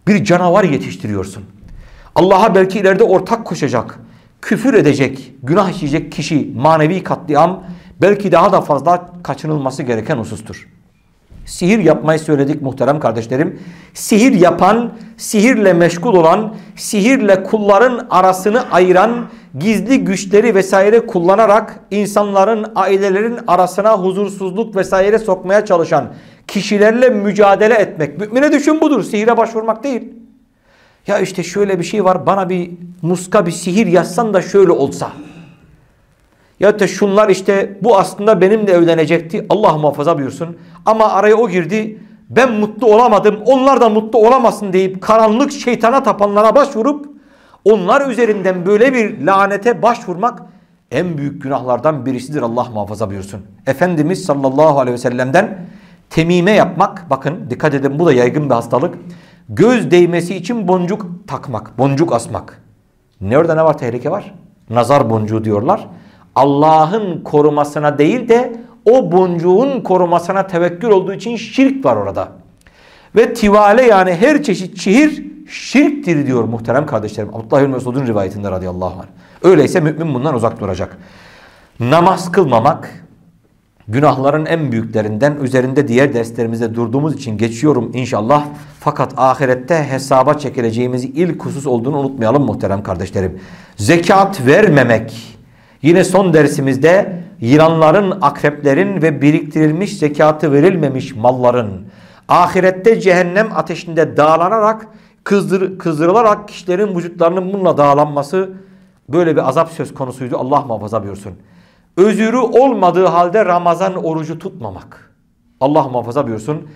bir canavar yetiştiriyorsun. Allah'a belki ileride ortak koşacak, küfür edecek, günah işleyecek kişi manevi katliam belki daha da fazla kaçınılması gereken husustur. Sihir yapmayı söyledik muhterem kardeşlerim. Sihir yapan, sihirle meşgul olan, sihirle kulların arasını ayıran, gizli güçleri vesaire kullanarak insanların, ailelerin arasına huzursuzluk vesaire sokmaya çalışan kişilerle mücadele etmek. Mümine düşün budur. Sihire başvurmak değil. Ya işte şöyle bir şey var bana bir muska bir sihir yazsan da şöyle olsa. Ya da şunlar işte bu aslında benimle evlenecekti. Allah muhafaza buyursun. Ama araya o girdi. Ben mutlu olamadım. Onlar da mutlu olamasın deyip karanlık şeytana tapanlara başvurup onlar üzerinden böyle bir lanete başvurmak en büyük günahlardan birisidir Allah muhafaza buyursun. Efendimiz sallallahu aleyhi ve sellem'den temime yapmak bakın dikkat edin bu da yaygın bir hastalık. Göz değmesi için boncuk takmak, boncuk asmak. Nerede ne var tehlike var? Nazar boncuğu diyorlar. Allah'ın korumasına değil de o boncuğun korumasına tevekkül olduğu için şirk var orada. Ve tivale yani her çeşit çihir şirktir diyor muhterem kardeşlerim. Abdullah bin Mesud'un rivayetinde radıyallahu anh. Öyleyse mümin bundan uzak duracak. Namaz kılmamak günahların en büyüklerinden üzerinde diğer derslerimizde durduğumuz için geçiyorum inşallah. Fakat ahirette hesaba çekileceğimiz ilk husus olduğunu unutmayalım muhterem kardeşlerim. Zekat vermemek. Yine son dersimizde yılanların, akreplerin ve biriktirilmiş zekatı verilmemiş malların ahirette cehennem ateşinde dağlanarak kızdır, kızdırılarak kişilerin vücutlarının bununla dağlanması böyle bir azap söz konusuydu. Allah muhafaza buyursun. Özürü olmadığı halde Ramazan orucu tutmamak. Allah muhafaza buyursun.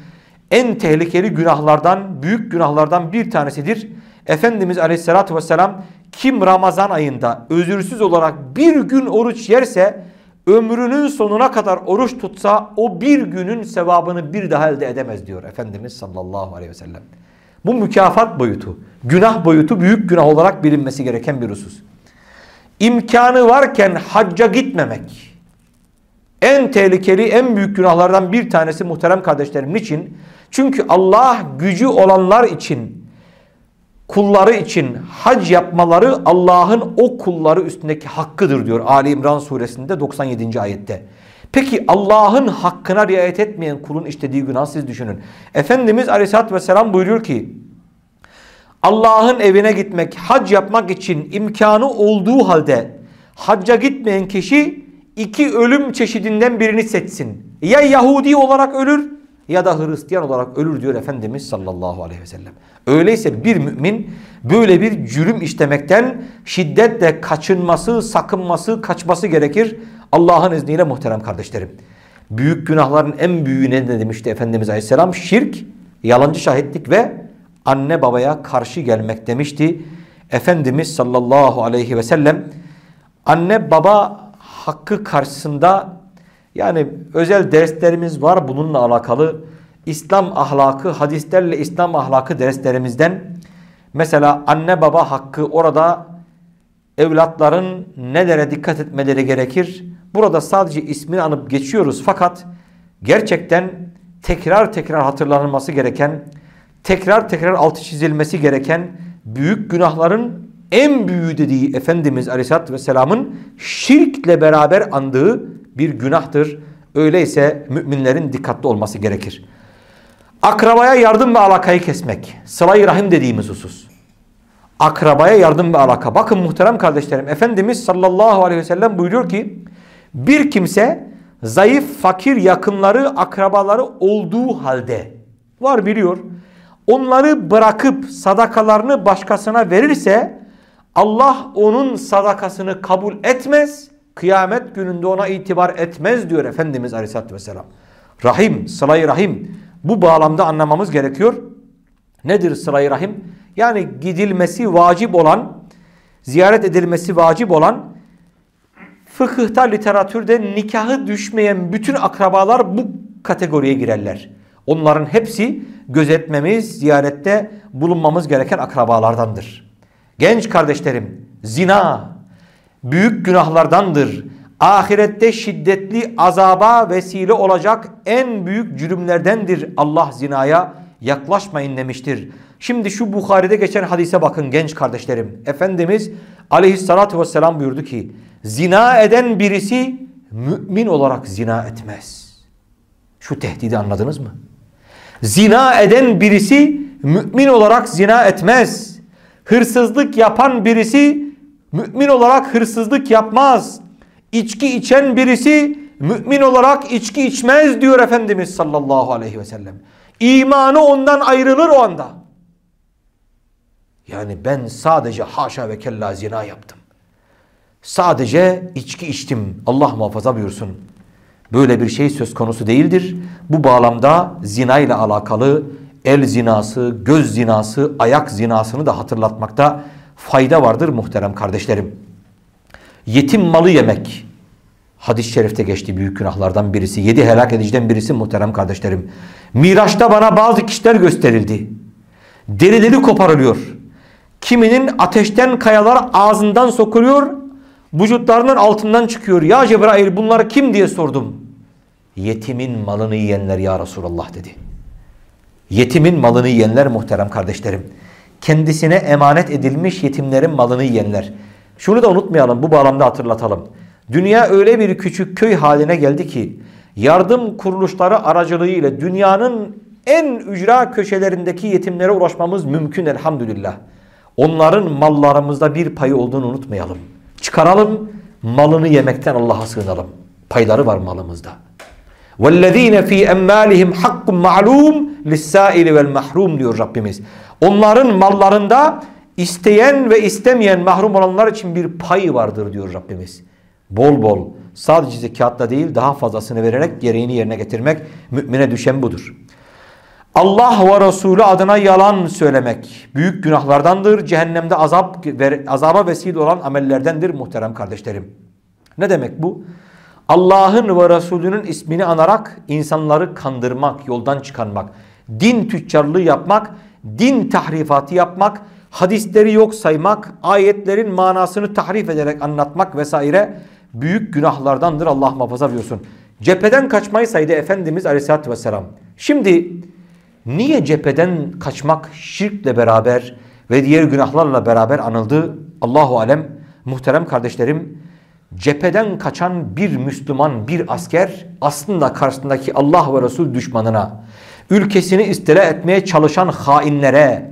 En tehlikeli günahlardan, büyük günahlardan bir tanesidir. Efendimiz Aleyhisselatü vesselam kim Ramazan ayında özürsüz olarak bir gün oruç yerse ömrünün sonuna kadar oruç tutsa o bir günün sevabını bir daha elde edemez diyor Efendimiz sallallahu aleyhi ve sellem. Bu mükafat boyutu, günah boyutu büyük günah olarak bilinmesi gereken bir husus. İmkanı varken hacca gitmemek. En tehlikeli, en büyük günahlardan bir tanesi muhterem kardeşlerim. Niçin? Çünkü Allah gücü olanlar için, kulları için hac yapmaları Allah'ın o kulları üstündeki hakkıdır diyor Ali İmran suresinde 97. ayette. Peki Allah'ın hakkına riayet etmeyen kulun işlediği günah siz düşünün. Efendimiz Aleyhisselatü Vesselam buyuruyor ki Allah'ın evine gitmek, hac yapmak için imkanı olduğu halde hacca gitmeyen kişi iki ölüm çeşidinden birini seçsin. Ya Yahudi olarak ölür ya da Hristiyan olarak ölür diyor Efendimiz sallallahu aleyhi ve sellem. Öyleyse bir mümin böyle bir cürüm işlemekten şiddetle kaçınması, sakınması, kaçması gerekir. Allah'ın izniyle muhterem kardeşlerim. Büyük günahların en büyüğü ne demişti Efendimiz aleyhisselam? Şirk, yalancı şahitlik ve anne babaya karşı gelmek demişti. Efendimiz sallallahu aleyhi ve sellem anne baba hakkı karşısında yani özel derslerimiz var bununla alakalı. İslam ahlakı, hadislerle İslam ahlakı derslerimizden mesela anne baba hakkı orada evlatların nelere dikkat etmeleri gerekir? Burada sadece ismini anıp geçiyoruz fakat gerçekten tekrar tekrar hatırlanılması gereken, tekrar tekrar altı çizilmesi gereken büyük günahların en büyüğü dediği Efendimiz Aleyhisselatü Vesselam'ın şirkle beraber andığı bir günahtır. Öyleyse müminlerin dikkatli olması gerekir. Akrabaya yardım ve alakayı kesmek. Sıla-i rahim dediğimiz husus. Akrabaya yardım ve alaka. Bakın muhterem kardeşlerim. Efendimiz sallallahu aleyhi ve sellem buyuruyor ki bir kimse zayıf, fakir yakınları, akrabaları olduğu halde var biliyor. Onları bırakıp sadakalarını başkasına verirse Allah onun sadakasını kabul etmez. Kıyamet gününde ona itibar etmez diyor Efendimiz Aleyhisselatü Vesselam. Rahim, sıla rahim. Bu bağlamda anlamamız gerekiyor. Nedir sıla rahim? Yani gidilmesi vacip olan, ziyaret edilmesi vacip olan, fıkıhta, literatürde nikahı düşmeyen bütün akrabalar bu kategoriye girerler. Onların hepsi gözetmemiz, ziyarette bulunmamız gereken akrabalardandır. Genç kardeşlerim, zina büyük günahlardandır. Ahirette şiddetli azaba vesile olacak en büyük cürümlerdendir. Allah zinaya yaklaşmayın demiştir. Şimdi şu Bukhari'de geçen hadise bakın genç kardeşlerim. Efendimiz aleyhissalatü vesselam buyurdu ki zina eden birisi mümin olarak zina etmez. Şu tehdidi anladınız mı? Zina eden birisi mümin olarak zina etmez. Hırsızlık yapan birisi mümin olarak hırsızlık yapmaz. İçki içen birisi mümin olarak içki içmez diyor Efendimiz sallallahu aleyhi ve sellem. İmanı ondan ayrılır o anda. Yani ben sadece haşa ve kella zina yaptım. Sadece içki içtim. Allah muhafaza buyursun. Böyle bir şey söz konusu değildir. Bu bağlamda zina ile alakalı el zinası, göz zinası, ayak zinasını da hatırlatmakta fayda vardır muhterem kardeşlerim. Yetim malı yemek hadis-i şerifte geçti büyük günahlardan birisi. Yedi helak ediciden birisi muhterem kardeşlerim. Miraç'ta bana bazı kişiler gösterildi. Derileri koparılıyor. Kiminin ateşten kayalar ağzından sokuluyor, vücutlarının altından çıkıyor. Ya Cebrail bunlar kim diye sordum. Yetimin malını yiyenler ya Resulallah dedi. Yetimin malını yiyenler muhterem kardeşlerim. Kendisine emanet edilmiş yetimlerin malını yiyenler. Şunu da unutmayalım bu bağlamda hatırlatalım. Dünya öyle bir küçük köy haline geldi ki yardım kuruluşları aracılığıyla dünyanın en ücra köşelerindeki yetimlere ulaşmamız mümkün elhamdülillah. Onların mallarımızda bir payı olduğunu unutmayalım. Çıkaralım malını yemekten Allah'a sığınalım. Payları var malımızda. وَالَّذ۪ينَ ف۪ي اَمَّالِهِمْ حَقٌّ مَعْلُومٌ لِلسَّائِلِ وَالْمَحْرُومِ diyor Rabbimiz. Onların mallarında isteyen ve istemeyen mahrum olanlar için bir pay vardır diyor Rabbimiz. Bol bol sadece zekatla değil daha fazlasını vererek gereğini yerine getirmek mümine düşen budur. Allah ve Resulü adına yalan söylemek büyük günahlardandır. Cehennemde azap, azaba vesile olan amellerdendir muhterem kardeşlerim. Ne demek bu? Allah'ın ve Resulünün ismini anarak insanları kandırmak, yoldan çıkarmak, din tüccarlığı yapmak, din tahrifatı yapmak, hadisleri yok saymak, ayetlerin manasını tahrif ederek anlatmak vesaire büyük günahlardandır Allah muhafaza buyursun. Cepheden kaçmayı saydı Efendimiz Aleyhisselatü Vesselam. Şimdi niye cepheden kaçmak şirkle beraber ve diğer günahlarla beraber anıldı? Allahu alem muhterem kardeşlerim cepheden kaçan bir Müslüman bir asker aslında karşısındaki Allah ve Resul düşmanına ülkesini istila etmeye çalışan hainlere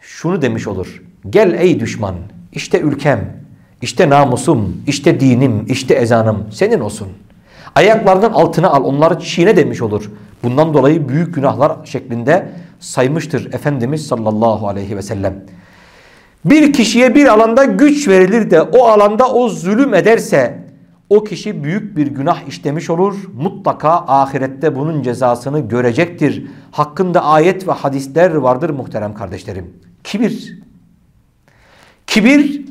şunu demiş olur. Gel ey düşman işte ülkem işte namusum, işte dinim, işte ezanım senin olsun. Ayaklarının altına al onları çiğne demiş olur. Bundan dolayı büyük günahlar şeklinde saymıştır Efendimiz sallallahu aleyhi ve sellem. Bir kişiye bir alanda güç verilir de o alanda o zulüm ederse o kişi büyük bir günah işlemiş olur. Mutlaka ahirette bunun cezasını görecektir. Hakkında ayet ve hadisler vardır muhterem kardeşlerim. Kibir. Kibir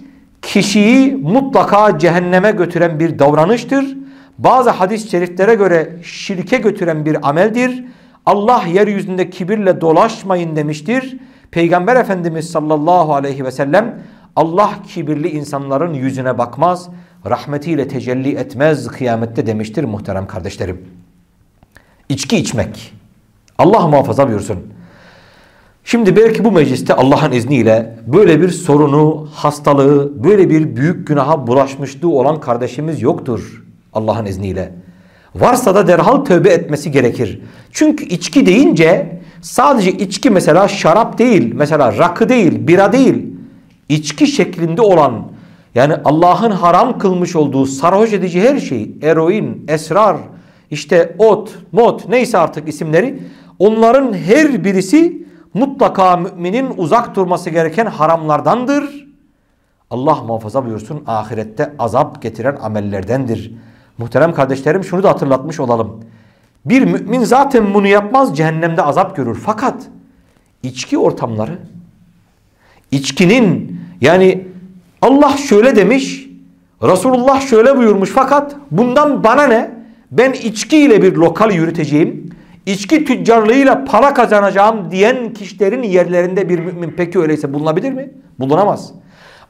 kişiyi mutlaka cehenneme götüren bir davranıştır. Bazı hadis-i şeriflere göre şirke götüren bir ameldir. Allah yeryüzünde kibirle dolaşmayın demiştir. Peygamber Efendimiz sallallahu aleyhi ve sellem Allah kibirli insanların yüzüne bakmaz, rahmetiyle tecelli etmez kıyamette demiştir muhterem kardeşlerim. İçki içmek. Allah muhafaza buyursun. Şimdi belki bu mecliste Allah'ın izniyle böyle bir sorunu, hastalığı, böyle bir büyük günaha bulaşmışlığı olan kardeşimiz yoktur Allah'ın izniyle. Varsa da derhal tövbe etmesi gerekir. Çünkü içki deyince sadece içki mesela şarap değil, mesela rakı değil, bira değil. İçki şeklinde olan yani Allah'ın haram kılmış olduğu sarhoş edici her şey, eroin, esrar, işte ot, mot neyse artık isimleri onların her birisi mutlaka müminin uzak durması gereken haramlardandır. Allah muhafaza buyursun ahirette azap getiren amellerdendir. Muhterem kardeşlerim şunu da hatırlatmış olalım. Bir mümin zaten bunu yapmaz cehennemde azap görür. Fakat içki ortamları içkinin yani Allah şöyle demiş Resulullah şöyle buyurmuş fakat bundan bana ne? Ben içki ile bir lokal yürüteceğim içki tüccarlığıyla para kazanacağım diyen kişilerin yerlerinde bir mümin peki öyleyse bulunabilir mi? Bulunamaz.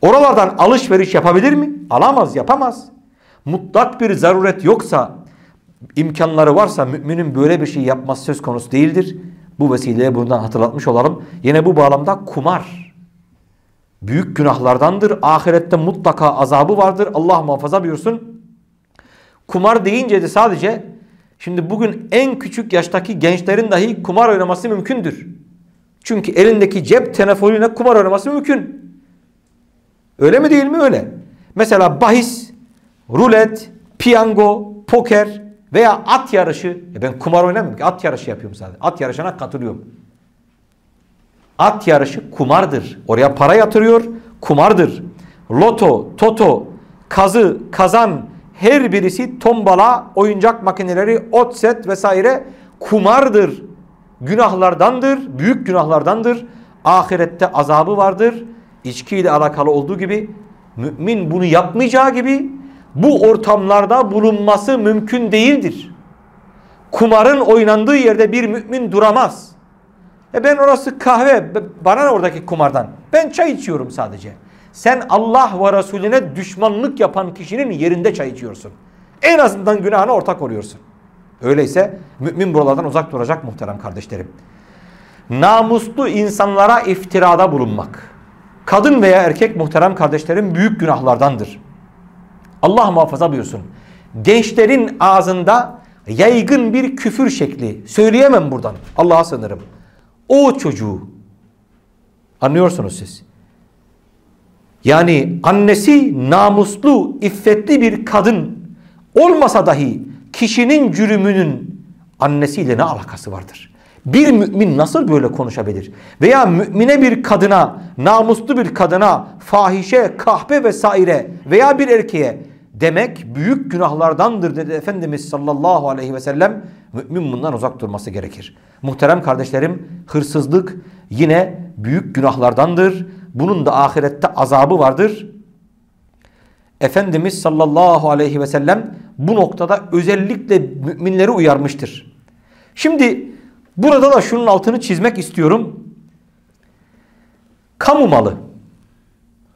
Oralardan alışveriş yapabilir mi? Alamaz, yapamaz. Mutlak bir zaruret yoksa, imkanları varsa müminin böyle bir şey yapması söz konusu değildir. Bu vesileyle buradan hatırlatmış olalım. Yine bu bağlamda kumar. Büyük günahlardandır. Ahirette mutlaka azabı vardır. Allah muhafaza buyursun. Kumar deyince de sadece Şimdi bugün en küçük yaştaki gençlerin dahi kumar oynaması mümkündür. Çünkü elindeki cep telefonuyla kumar oynaması mümkün. Öyle mi değil mi? Öyle. Mesela bahis, rulet, piyango, poker veya at yarışı. E ben kumar oynamıyorum ki at yarışı yapıyorum sadece. At yarışına katılıyorum. At yarışı kumardır. Oraya para yatırıyor, kumardır. Loto, toto, kazı, kazan her birisi tombala, oyuncak makineleri, ot set vesaire kumardır. Günahlardandır, büyük günahlardandır. Ahirette azabı vardır. İçki ile alakalı olduğu gibi mümin bunu yapmayacağı gibi bu ortamlarda bulunması mümkün değildir. Kumarın oynandığı yerde bir mümin duramaz. E ben orası kahve, bana oradaki kumardan? Ben çay içiyorum sadece. Sen Allah ve Resulüne düşmanlık yapan kişinin yerinde çay içiyorsun. En azından günahına ortak oluyorsun. Öyleyse mümin buralardan uzak duracak muhterem kardeşlerim. Namuslu insanlara iftirada bulunmak. Kadın veya erkek muhterem kardeşlerim büyük günahlardandır. Allah muhafaza buyursun. Gençlerin ağzında yaygın bir küfür şekli. Söyleyemem buradan. Allah'a sınırım. O çocuğu. Anlıyorsunuz siz. Yani annesi namuslu, iffetli bir kadın olmasa dahi kişinin cürümünün annesiyle ne alakası vardır? Bir mümin nasıl böyle konuşabilir? Veya mümine bir kadına, namuslu bir kadına, fahişe, kahpe vesaire veya bir erkeğe demek büyük günahlardandır dedi Efendimiz sallallahu aleyhi ve sellem. Mümin bundan uzak durması gerekir. Muhterem kardeşlerim hırsızlık yine büyük günahlardandır. Bunun da ahirette azabı vardır. Efendimiz sallallahu aleyhi ve sellem bu noktada özellikle müminleri uyarmıştır. Şimdi burada da şunun altını çizmek istiyorum. Kamu malı.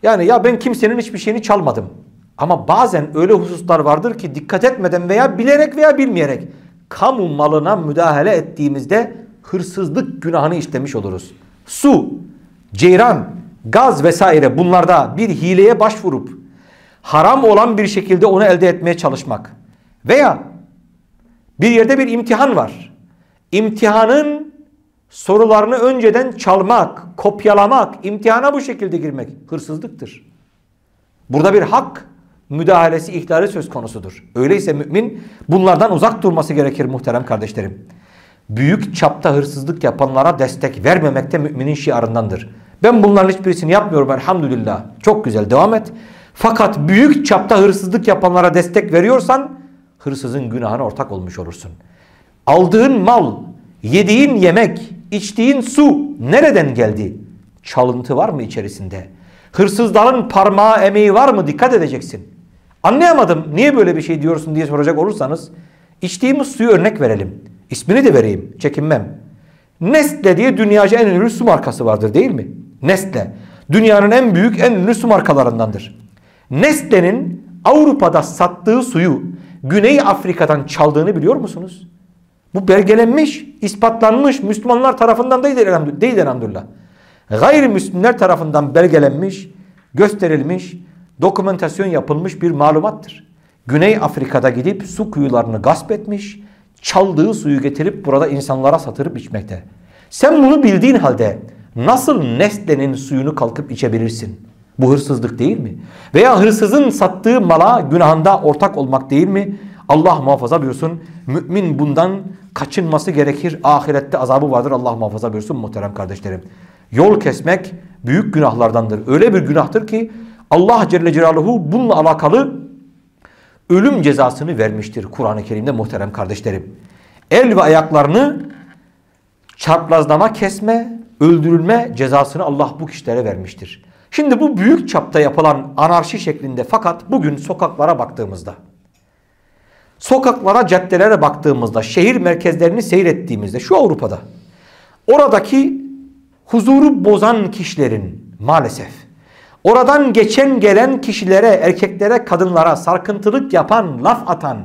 Yani ya ben kimsenin hiçbir şeyini çalmadım. Ama bazen öyle hususlar vardır ki dikkat etmeden veya bilerek veya bilmeyerek kamu malına müdahale ettiğimizde hırsızlık günahını işlemiş oluruz. Su, ceyran, gaz vesaire bunlarda bir hileye başvurup haram olan bir şekilde onu elde etmeye çalışmak veya bir yerde bir imtihan var. İmtihanın sorularını önceden çalmak, kopyalamak, imtihana bu şekilde girmek hırsızlıktır. Burada bir hak müdahalesi ihlali söz konusudur. Öyleyse mümin bunlardan uzak durması gerekir muhterem kardeşlerim. Büyük çapta hırsızlık yapanlara destek vermemek de müminin şiarındandır. Ben bunların hiçbirisini yapmıyorum elhamdülillah. Çok güzel devam et. Fakat büyük çapta hırsızlık yapanlara destek veriyorsan hırsızın günahına ortak olmuş olursun. Aldığın mal, yediğin yemek, içtiğin su nereden geldi? Çalıntı var mı içerisinde? Hırsızların parmağı emeği var mı? Dikkat edeceksin. Anlayamadım niye böyle bir şey diyorsun diye soracak olursanız içtiğimiz suyu örnek verelim. İsmini de vereyim çekinmem. Nestle diye dünyaca en ünlü su markası vardır değil mi? Nestle. Dünyanın en büyük en ünlü su markalarındandır. Nestle'nin Avrupa'da sattığı suyu Güney Afrika'dan çaldığını biliyor musunuz? Bu belgelenmiş, ispatlanmış Müslümanlar tarafından değil, elhamdülillah. Gayrimüslimler tarafından belgelenmiş, gösterilmiş, dokumentasyon yapılmış bir malumattır. Güney Afrika'da gidip su kuyularını gasp etmiş, çaldığı suyu getirip burada insanlara satırıp içmekte. Sen bunu bildiğin halde nasıl Nestle'nin suyunu kalkıp içebilirsin? Bu hırsızlık değil mi? Veya hırsızın sattığı mala günahında ortak olmak değil mi? Allah muhafaza buyursun. Mümin bundan kaçınması gerekir. Ahirette azabı vardır. Allah muhafaza buyursun muhterem kardeşlerim. Yol kesmek büyük günahlardandır. Öyle bir günahtır ki Allah Celle Celaluhu bununla alakalı ölüm cezasını vermiştir Kur'an-ı Kerim'de muhterem kardeşlerim. El ve ayaklarını çarpazlama kesme, öldürülme cezasını Allah bu kişilere vermiştir. Şimdi bu büyük çapta yapılan anarşi şeklinde fakat bugün sokaklara baktığımızda, sokaklara, caddelere baktığımızda, şehir merkezlerini seyrettiğimizde şu Avrupa'da oradaki huzuru bozan kişilerin maalesef oradan geçen gelen kişilere, erkeklere, kadınlara sarkıntılık yapan, laf atan,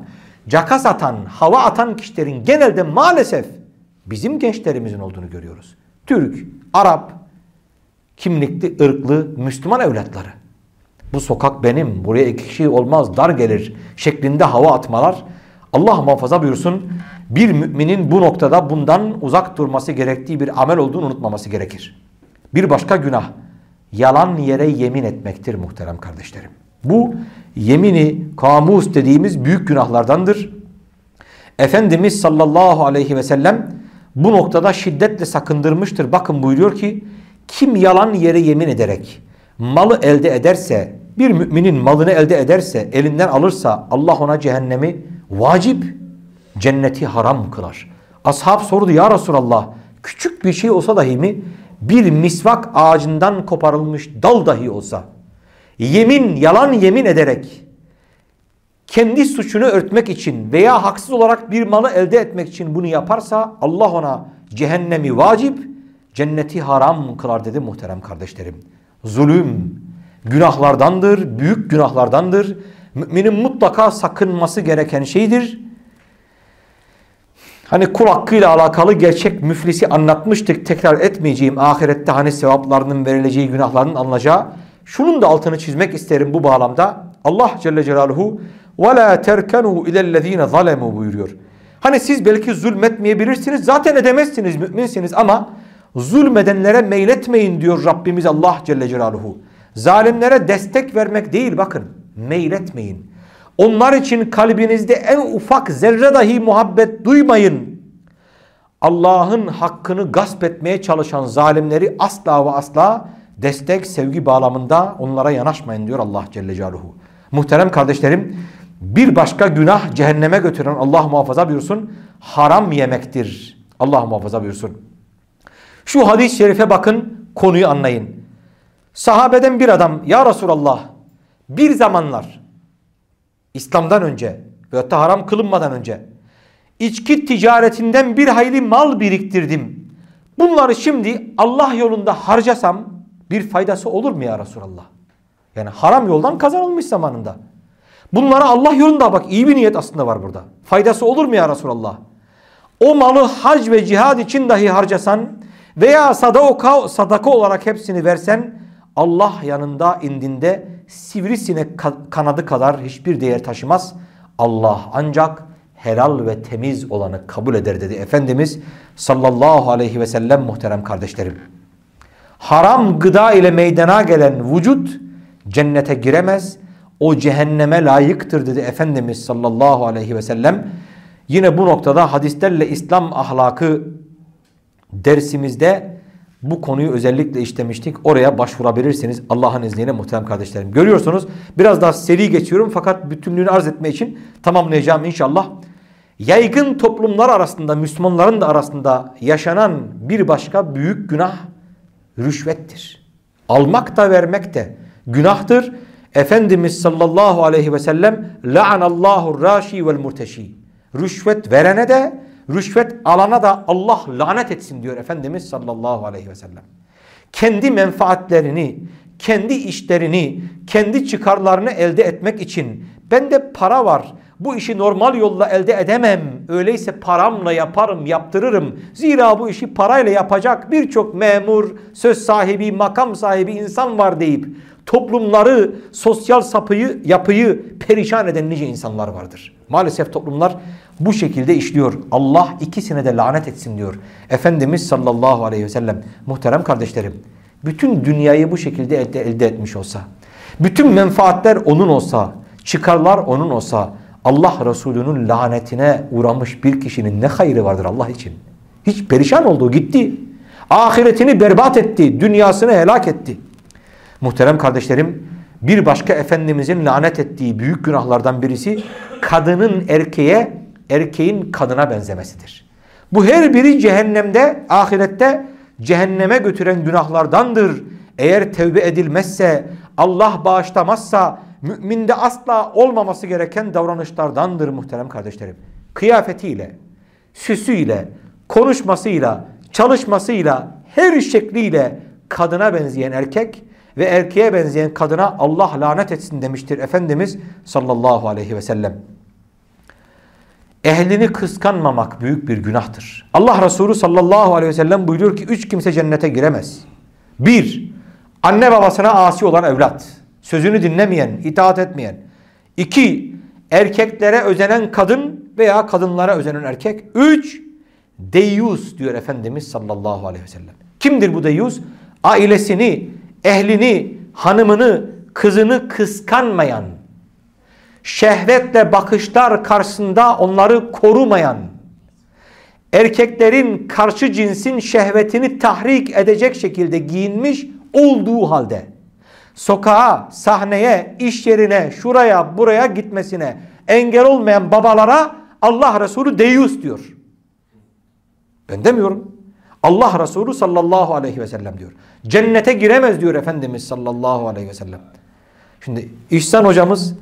cakas atan, hava atan kişilerin genelde maalesef bizim gençlerimizin olduğunu görüyoruz. Türk, Arap, kimlikli, ırklı Müslüman evlatları. Bu sokak benim, buraya iki kişi olmaz, dar gelir şeklinde hava atmalar Allah muhafaza buyursun bir müminin bu noktada bundan uzak durması gerektiği bir amel olduğunu unutmaması gerekir. Bir başka günah yalan yere yemin etmektir muhterem kardeşlerim. Bu yemini kamus dediğimiz büyük günahlardandır. Efendimiz sallallahu aleyhi ve sellem bu noktada şiddetle sakındırmıştır. Bakın buyuruyor ki kim yalan yere yemin ederek malı elde ederse bir müminin malını elde ederse, elinden alırsa Allah ona cehennemi vacip, cenneti haram kılar. Ashab sordu ya Resulallah küçük bir şey olsa dahi mi bir misvak ağacından koparılmış dal dahi olsa yemin yalan yemin ederek kendi suçunu örtmek için veya haksız olarak bir malı elde etmek için bunu yaparsa Allah ona cehennemi vacip, cenneti haram kılar dedi muhterem kardeşlerim. Zulüm günahlardandır, büyük günahlardandır. Müminin mutlaka sakınması gereken şeydir. Hani kul hakkıyla alakalı gerçek müflisi anlatmıştık. Tekrar etmeyeceğim. Ahirette hani sevaplarının verileceği, günahlarının alınacağı. Şunun da altını çizmek isterim bu bağlamda. Allah Celle Celaluhu وَلَا تَرْكَنُوا اِلَى الَّذ۪ينَ ظَلَمُوا buyuruyor. Hani siz belki zulmetmeyebilirsiniz. Zaten edemezsiniz, müminsiniz ama zulmedenlere meyletmeyin diyor Rabbimiz Allah Celle Celaluhu. Zalimlere destek vermek değil bakın. Meyletmeyin. Onlar için kalbinizde en ufak zerre dahi muhabbet duymayın. Allah'ın hakkını gasp etmeye çalışan zalimleri asla ve asla destek, sevgi bağlamında onlara yanaşmayın diyor Allah Celle Celaluhu. Muhterem kardeşlerim bir başka günah cehenneme götüren Allah muhafaza buyursun haram yemektir. Allah muhafaza buyursun. Şu hadis-i şerife bakın konuyu anlayın. Sahabeden bir adam ya Resulallah bir zamanlar İslam'dan önce veyahut da haram kılınmadan önce içki ticaretinden bir hayli mal biriktirdim. Bunları şimdi Allah yolunda harcasam bir faydası olur mu ya Resulallah? Yani haram yoldan kazanılmış zamanında. Bunlara Allah yolunda bak iyi bir niyet aslında var burada. Faydası olur mu ya Resulallah? O malı hac ve cihad için dahi harcasan veya sadaka, sadaka olarak hepsini versen Allah yanında indinde sivrisinek kanadı kadar hiçbir değer taşımaz. Allah ancak helal ve temiz olanı kabul eder dedi Efendimiz sallallahu aleyhi ve sellem muhterem kardeşlerim. Haram gıda ile meydana gelen vücut cennete giremez. O cehenneme layıktır dedi Efendimiz sallallahu aleyhi ve sellem. Yine bu noktada hadislerle İslam ahlakı dersimizde bu konuyu özellikle işlemiştik. Oraya başvurabilirsiniz Allah'ın izniyle muhterem kardeşlerim. Görüyorsunuz biraz daha seri geçiyorum fakat bütünlüğünü arz etme için tamamlayacağım inşallah. Yaygın toplumlar arasında Müslümanların da arasında yaşanan bir başka büyük günah rüşvettir. Almak da vermek de günahtır. Efendimiz sallallahu aleyhi ve sellem la'anallahu raşi vel murteşi. Rüşvet verene de rüşvet alana da Allah lanet etsin diyor Efendimiz sallallahu aleyhi ve sellem. Kendi menfaatlerini, kendi işlerini, kendi çıkarlarını elde etmek için bende para var, bu işi normal yolla elde edemem. Öyleyse paramla yaparım, yaptırırım. Zira bu işi parayla yapacak birçok memur, söz sahibi, makam sahibi insan var deyip toplumları, sosyal sapıyı, yapıyı perişan eden nice insanlar vardır. Maalesef toplumlar bu şekilde işliyor. Allah ikisine de lanet etsin diyor. Efendimiz sallallahu aleyhi ve sellem. Muhterem kardeşlerim, bütün dünyayı bu şekilde elde, elde etmiş olsa, bütün menfaatler onun olsa, çıkarlar onun olsa, Allah Resulü'nün lanetine uğramış bir kişinin ne hayrı vardır Allah için? Hiç perişan oldu, gitti. Ahiretini berbat etti, dünyasını helak etti. Muhterem kardeşlerim, bir başka Efendimizin lanet ettiği büyük günahlardan birisi kadının erkeğe, erkeğin kadına benzemesidir. Bu her biri cehennemde, ahirette cehenneme götüren günahlardandır. Eğer tevbe edilmezse, Allah bağışlamazsa müminde asla olmaması gereken davranışlardandır muhterem kardeşlerim. Kıyafetiyle, süsüyle, konuşmasıyla, çalışmasıyla, her şekliyle kadına benzeyen erkek ve erkeğe benzeyen kadına Allah lanet etsin demiştir Efendimiz sallallahu aleyhi ve sellem. Ehlini kıskanmamak büyük bir günahtır. Allah Resulü sallallahu aleyhi ve sellem buyuruyor ki üç kimse cennete giremez. Bir, anne babasına asi olan evlat. Sözünü dinlemeyen, itaat etmeyen. İki, erkeklere özenen kadın veya kadınlara özenen erkek. Üç, deyyus diyor Efendimiz sallallahu aleyhi ve sellem. Kimdir bu deyyus? Ailesini, ehlini, hanımını, kızını kıskanmayan, şehvetle bakışlar karşısında onları korumayan, erkeklerin karşı cinsin şehvetini tahrik edecek şekilde giyinmiş olduğu halde, sokağa, sahneye, iş yerine, şuraya, buraya gitmesine engel olmayan babalara Allah Resulü deyus diyor. Ben demiyorum. Allah Resulü sallallahu aleyhi ve sellem diyor. Cennete giremez diyor Efendimiz sallallahu aleyhi ve sellem. Şimdi İhsan hocamız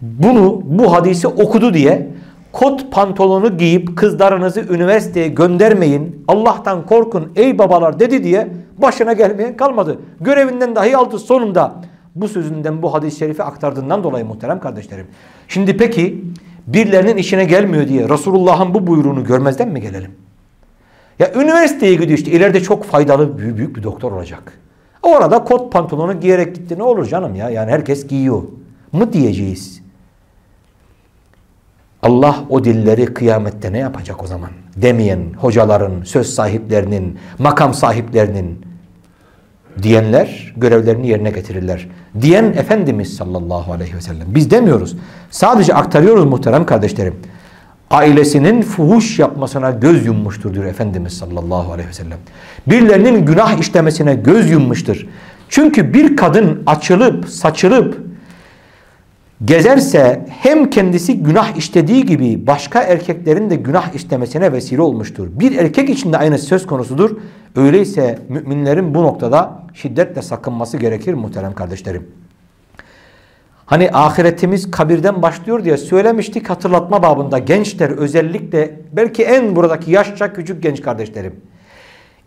bunu bu hadisi okudu diye kot pantolonu giyip kızlarınızı üniversiteye göndermeyin. Allah'tan korkun ey babalar dedi diye başına gelmeyen kalmadı. Görevinden dahi aldı sonunda. Bu sözünden bu hadis-i şerifi aktardığından dolayı muhterem kardeşlerim. Şimdi peki birilerinin işine gelmiyor diye Resulullah'ın bu buyruğunu görmezden mi gelelim? Ya üniversiteye gidiyor işte ileride çok faydalı büyük, bir doktor olacak. Orada kot pantolonu giyerek gitti ne olur canım ya yani herkes giyiyor mı diyeceğiz. Allah o dilleri kıyamette ne yapacak o zaman? Demeyen hocaların, söz sahiplerinin, makam sahiplerinin diyenler görevlerini yerine getirirler. Diyen Efendimiz sallallahu aleyhi ve sellem. Biz demiyoruz. Sadece aktarıyoruz muhterem kardeşlerim. Ailesinin fuhuş yapmasına göz yummuştur diyor Efendimiz sallallahu aleyhi ve sellem. Birilerinin günah işlemesine göz yummuştur. Çünkü bir kadın açılıp saçılıp gezerse hem kendisi günah işlediği gibi başka erkeklerin de günah işlemesine vesile olmuştur. Bir erkek için de aynı söz konusudur. Öyleyse müminlerin bu noktada şiddetle sakınması gerekir muhterem kardeşlerim. Hani ahiretimiz kabirden başlıyor diye söylemiştik hatırlatma babında gençler özellikle belki en buradaki yaşça küçük genç kardeşlerim.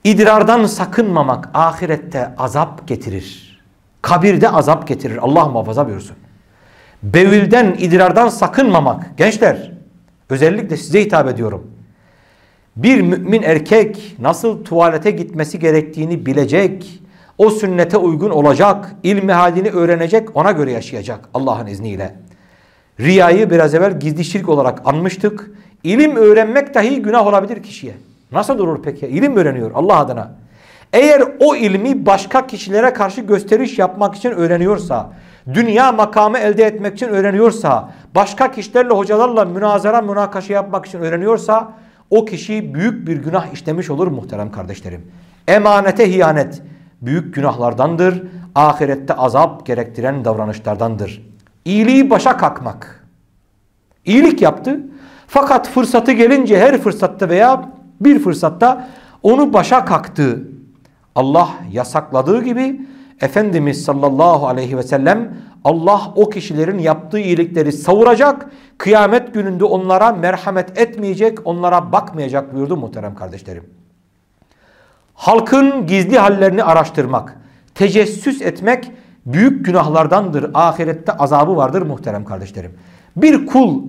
İdrardan sakınmamak ahirette azap getirir. Kabirde azap getirir. Allah muhafaza buyursun. Bevilden, idrardan sakınmamak. Gençler özellikle size hitap ediyorum. Bir mümin erkek nasıl tuvalete gitmesi gerektiğini bilecek, o sünnete uygun olacak, ilmi halini öğrenecek, ona göre yaşayacak Allah'ın izniyle. Riyayı biraz evvel gizli şirk olarak anmıştık. İlim öğrenmek dahi günah olabilir kişiye. Nasıl durur peki? İlim öğreniyor Allah adına. Eğer o ilmi başka kişilere karşı gösteriş yapmak için öğreniyorsa, dünya makamı elde etmek için öğreniyorsa, başka kişilerle hocalarla münazara münakaşa yapmak için öğreniyorsa, o kişi büyük bir günah işlemiş olur muhterem kardeşlerim. Emanete hiyanet büyük günahlardandır. Ahirette azap gerektiren davranışlardandır. İyiliği başa kalkmak. İyilik yaptı. Fakat fırsatı gelince her fırsatta veya bir fırsatta onu başa kalktı. Allah yasakladığı gibi Efendimiz sallallahu aleyhi ve sellem Allah o kişilerin yaptığı iyilikleri savuracak. Kıyamet gününde onlara merhamet etmeyecek, onlara bakmayacak buyurdu muhterem kardeşlerim. Halkın gizli hallerini araştırmak, tecessüs etmek büyük günahlardandır. Ahirette azabı vardır muhterem kardeşlerim. Bir kul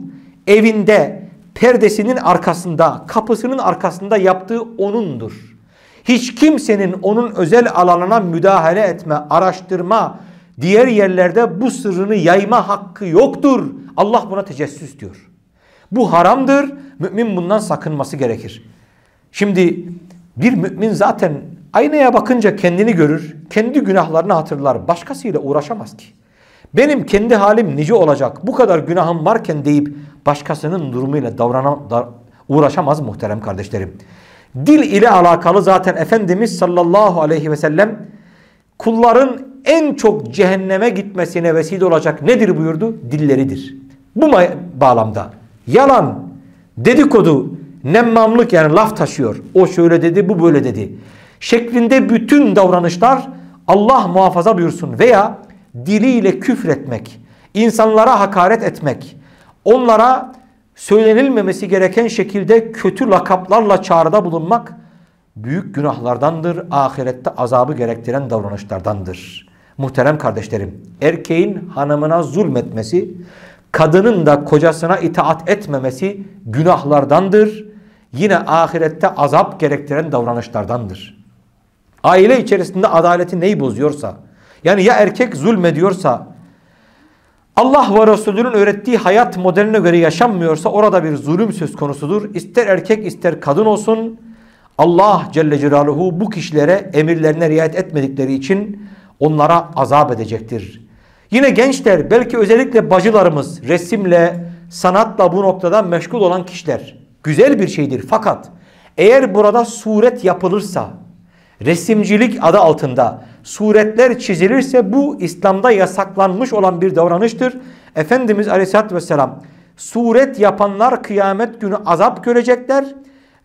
evinde perdesinin arkasında, kapısının arkasında yaptığı onundur. Hiç kimsenin onun özel alanına müdahale etme, araştırma, diğer yerlerde bu sırrını yayma hakkı yoktur. Allah buna tecessüs diyor. Bu haramdır. Mümin bundan sakınması gerekir. Şimdi bir mümin zaten aynaya bakınca kendini görür, kendi günahlarını hatırlar. Başkasıyla uğraşamaz ki. Benim kendi halim nice olacak, bu kadar günahım varken deyip başkasının durumuyla davranam, da, uğraşamaz muhterem kardeşlerim. Dil ile alakalı zaten Efendimiz sallallahu aleyhi ve sellem kulların en çok cehenneme gitmesine vesile olacak nedir buyurdu? Dilleridir. Bu bağlamda yalan, dedikodu, nemmamlık yani laf taşıyor. O şöyle dedi, bu böyle dedi. Şeklinde bütün davranışlar Allah muhafaza buyursun veya diliyle küfretmek, insanlara hakaret etmek, onlara söylenilmemesi gereken şekilde kötü lakaplarla çağrıda bulunmak büyük günahlardandır. Ahirette azabı gerektiren davranışlardandır. Muhterem kardeşlerim, erkeğin hanımına zulmetmesi, kadının da kocasına itaat etmemesi günahlardandır. Yine ahirette azap gerektiren davranışlardandır. Aile içerisinde adaleti neyi bozuyorsa, yani ya erkek zulmediyorsa, Allah ve Resulünün öğrettiği hayat modeline göre yaşanmıyorsa orada bir zulüm söz konusudur. İster erkek ister kadın olsun Allah Celle Celaluhu bu kişilere emirlerine riayet etmedikleri için onlara azap edecektir. Yine gençler belki özellikle bacılarımız resimle, sanatla bu noktada meşgul olan kişiler güzel bir şeydir. Fakat eğer burada suret yapılırsa resimcilik adı altında suretler çizilirse bu İslam'da yasaklanmış olan bir davranıştır. Efendimiz Aleyhisselatü Vesselam suret yapanlar kıyamet günü azap görecekler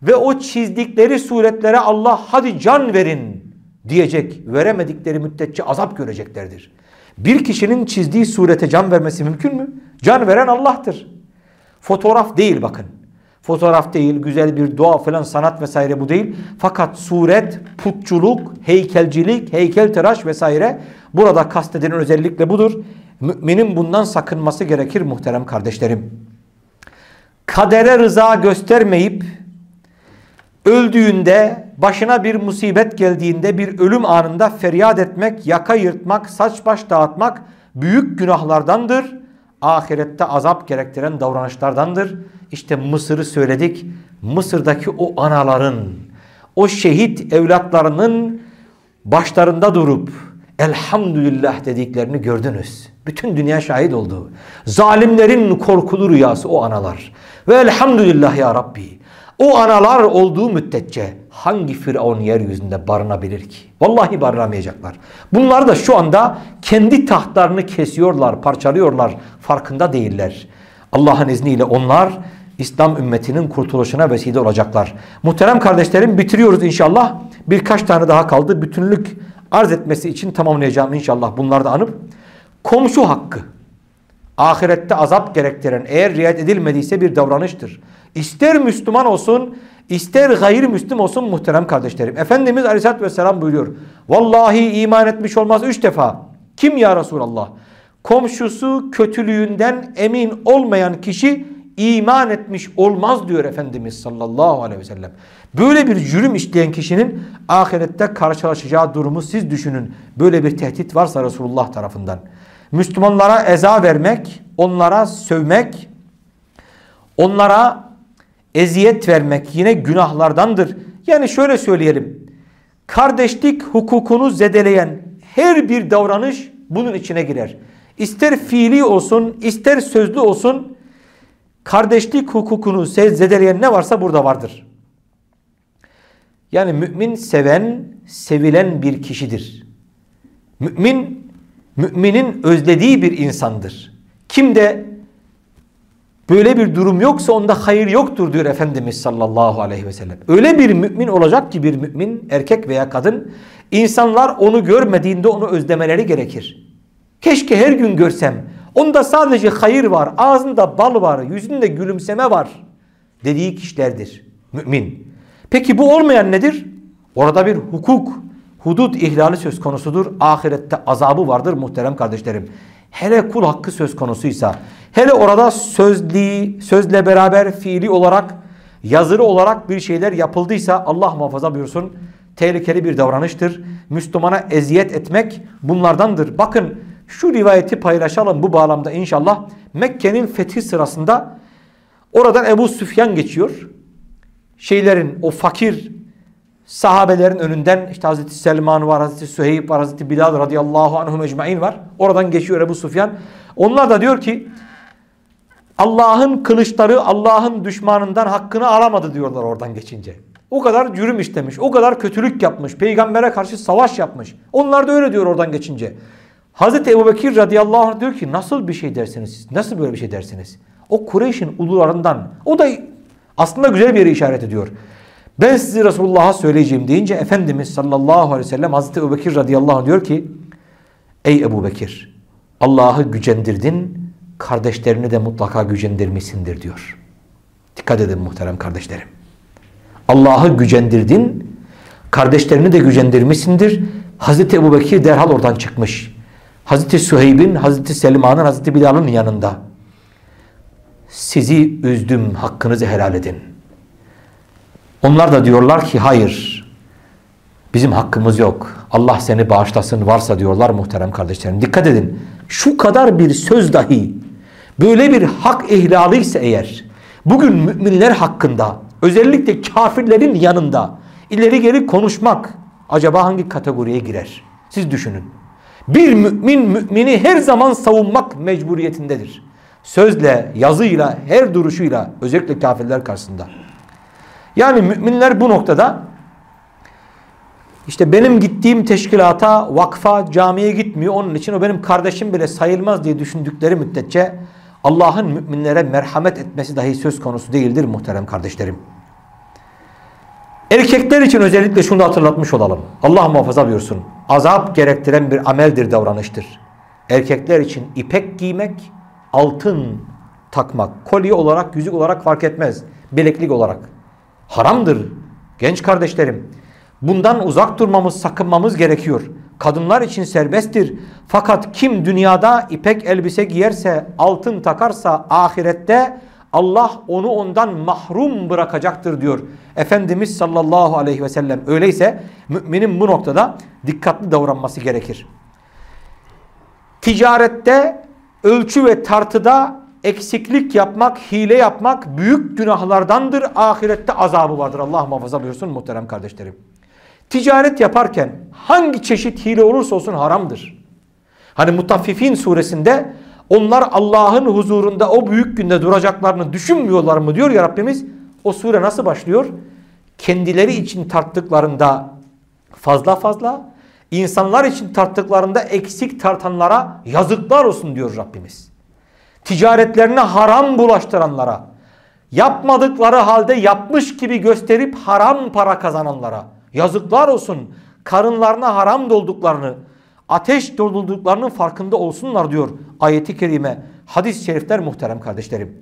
ve o çizdikleri suretlere Allah hadi can verin diyecek. Veremedikleri müddetçe azap göreceklerdir. Bir kişinin çizdiği surete can vermesi mümkün mü? Can veren Allah'tır. Fotoğraf değil bakın. Fotoğraf değil, güzel bir doğa falan sanat vesaire bu değil. Fakat suret, putçuluk, heykelcilik, heykeltıraş vesaire burada kastedilen özellikle budur. Müminin bundan sakınması gerekir muhterem kardeşlerim. Kadere rıza göstermeyip öldüğünde, başına bir musibet geldiğinde, bir ölüm anında feryat etmek, yaka yırtmak, saç baş dağıtmak büyük günahlardandır. Ahirette azap gerektiren davranışlardandır. İşte Mısır'ı söyledik. Mısır'daki o anaların, o şehit evlatlarının başlarında durup elhamdülillah dediklerini gördünüz. Bütün dünya şahit oldu. Zalimlerin korkulu rüyası o analar. Ve elhamdülillah ya Rabbi. O analar olduğu müddetçe hangi firavun yeryüzünde barınabilir ki? Vallahi barınamayacaklar. Bunlar da şu anda kendi tahtlarını kesiyorlar, parçalıyorlar. Farkında değiller. Allah'ın izniyle onlar İslam ümmetinin kurtuluşuna vesile olacaklar. Muhterem kardeşlerim bitiriyoruz inşallah. Birkaç tane daha kaldı. Bütünlük arz etmesi için tamamlayacağım inşallah bunları da anıp. Komşu hakkı. Ahirette azap gerektiren eğer riayet edilmediyse bir davranıştır. İster Müslüman olsun ister gayrimüslim olsun muhterem kardeşlerim. Efendimiz Aleyhisselatü Vesselam buyuruyor. Vallahi iman etmiş olmaz üç defa. Kim ya Resulallah? Komşusu kötülüğünden emin olmayan kişi iman etmiş olmaz diyor Efendimiz sallallahu aleyhi ve sellem. Böyle bir cürüm işleyen kişinin ahirette karşılaşacağı durumu siz düşünün. Böyle bir tehdit varsa Resulullah tarafından. Müslümanlara eza vermek, onlara sövmek, onlara eziyet vermek yine günahlardandır. Yani şöyle söyleyelim. Kardeşlik hukukunu zedeleyen her bir davranış bunun içine girer. İster fiili olsun, ister sözlü olsun kardeşlik hukukunu zedeleyen ne varsa burada vardır. Yani mümin seven, sevilen bir kişidir. Mümin, müminin özlediği bir insandır. Kim de böyle bir durum yoksa onda hayır yoktur diyor Efendimiz sallallahu aleyhi ve sellem. Öyle bir mümin olacak ki bir mümin erkek veya kadın insanlar onu görmediğinde onu özlemeleri gerekir. Keşke her gün görsem. Onda sadece hayır var, ağzında bal var, yüzünde gülümseme var dediği kişilerdir mümin. Peki bu olmayan nedir? Orada bir hukuk, hudut ihlali söz konusudur. Ahirette azabı vardır muhterem kardeşlerim. Hele kul hakkı söz konusuysa, hele orada sözli, sözle beraber fiili olarak, yazılı olarak bir şeyler yapıldıysa Allah muhafaza buyursun. Tehlikeli bir davranıştır. Müslümana eziyet etmek bunlardandır. Bakın şu rivayeti paylaşalım bu bağlamda inşallah. Mekke'nin fethi sırasında oradan Ebu Süfyan geçiyor. Şeylerin o fakir sahabelerin önünden işte Hazreti Selman var, Hazreti Süheyb var, Hazreti Bilal radıyallahu anhum ecmain var. Oradan geçiyor Ebu Sufyan. Onlar da diyor ki Allah'ın kılıçları Allah'ın düşmanından hakkını alamadı diyorlar oradan geçince. O kadar cürüm işlemiş, o kadar kötülük yapmış, peygambere karşı savaş yapmış. Onlar da öyle diyor oradan geçince. Hazreti Ebu Bekir radıyallahu anh diyor ki nasıl bir şey dersiniz siz? Nasıl böyle bir şey dersiniz? O Kureyş'in ulularından o da aslında güzel bir yere işaret ediyor. Ben sizi Resulullah'a söyleyeceğim deyince Efendimiz sallallahu aleyhi ve sellem Hazreti Ebu Bekir radıyallahu anh diyor ki Ey Ebu Bekir Allah'ı gücendirdin kardeşlerini de mutlaka gücendirmişsindir diyor. Dikkat edin muhterem kardeşlerim. Allah'ı gücendirdin kardeşlerini de gücendirmişsindir. Hazreti Ebu Bekir derhal oradan çıkmış. Hazreti Süheyb'in, Hazreti Selman'ın, Hazreti Bilal'ın yanında. Sizi üzdüm, hakkınızı helal edin. Onlar da diyorlar ki hayır, bizim hakkımız yok. Allah seni bağışlasın varsa diyorlar muhterem kardeşlerim. Dikkat edin, şu kadar bir söz dahi, böyle bir hak ihlali ise eğer, bugün müminler hakkında, özellikle kafirlerin yanında ileri geri konuşmak acaba hangi kategoriye girer? Siz düşünün. Bir mümin mümini her zaman savunmak mecburiyetindedir. Sözle, yazıyla, her duruşuyla özellikle kafirler karşısında. Yani müminler bu noktada İşte benim gittiğim teşkilata, vakfa, camiye gitmiyor. Onun için o benim kardeşim bile sayılmaz diye düşündükleri müddetçe Allah'ın müminlere merhamet etmesi dahi söz konusu değildir muhterem kardeşlerim. Erkekler için özellikle şunu da hatırlatmış olalım. Allah muhafaza buyursun. Azap gerektiren bir ameldir, davranıştır. Erkekler için ipek giymek, altın takmak, kolye olarak, yüzük olarak fark etmez. Bileklik olarak. Haramdır. Genç kardeşlerim. Bundan uzak durmamız, sakınmamız gerekiyor. Kadınlar için serbesttir. Fakat kim dünyada ipek elbise giyerse, altın takarsa ahirette Allah onu ondan mahrum bırakacaktır diyor. Efendimiz sallallahu aleyhi ve sellem. Öyleyse müminin bu noktada dikkatli davranması gerekir. Ticarette, ölçü ve tartıda eksiklik yapmak, hile yapmak büyük günahlardandır. Ahirette azabı vardır. Allah muhafaza buyursun muhterem kardeşlerim. Ticaret yaparken hangi çeşit hile olursa olsun haramdır. Hani Mutaffifin suresinde onlar Allah'ın huzurunda o büyük günde duracaklarını düşünmüyorlar mı diyor ya Rabbimiz. O sure nasıl başlıyor? Kendileri için tarttıklarında fazla fazla, insanlar için tarttıklarında eksik tartanlara yazıklar olsun diyor Rabbimiz. Ticaretlerine haram bulaştıranlara, yapmadıkları halde yapmış gibi gösterip haram para kazananlara yazıklar olsun. Karınlarına haram dolduklarını, ateş doldurduklarının farkında olsunlar diyor ayeti kerime. Hadis-i şerifler muhterem kardeşlerim.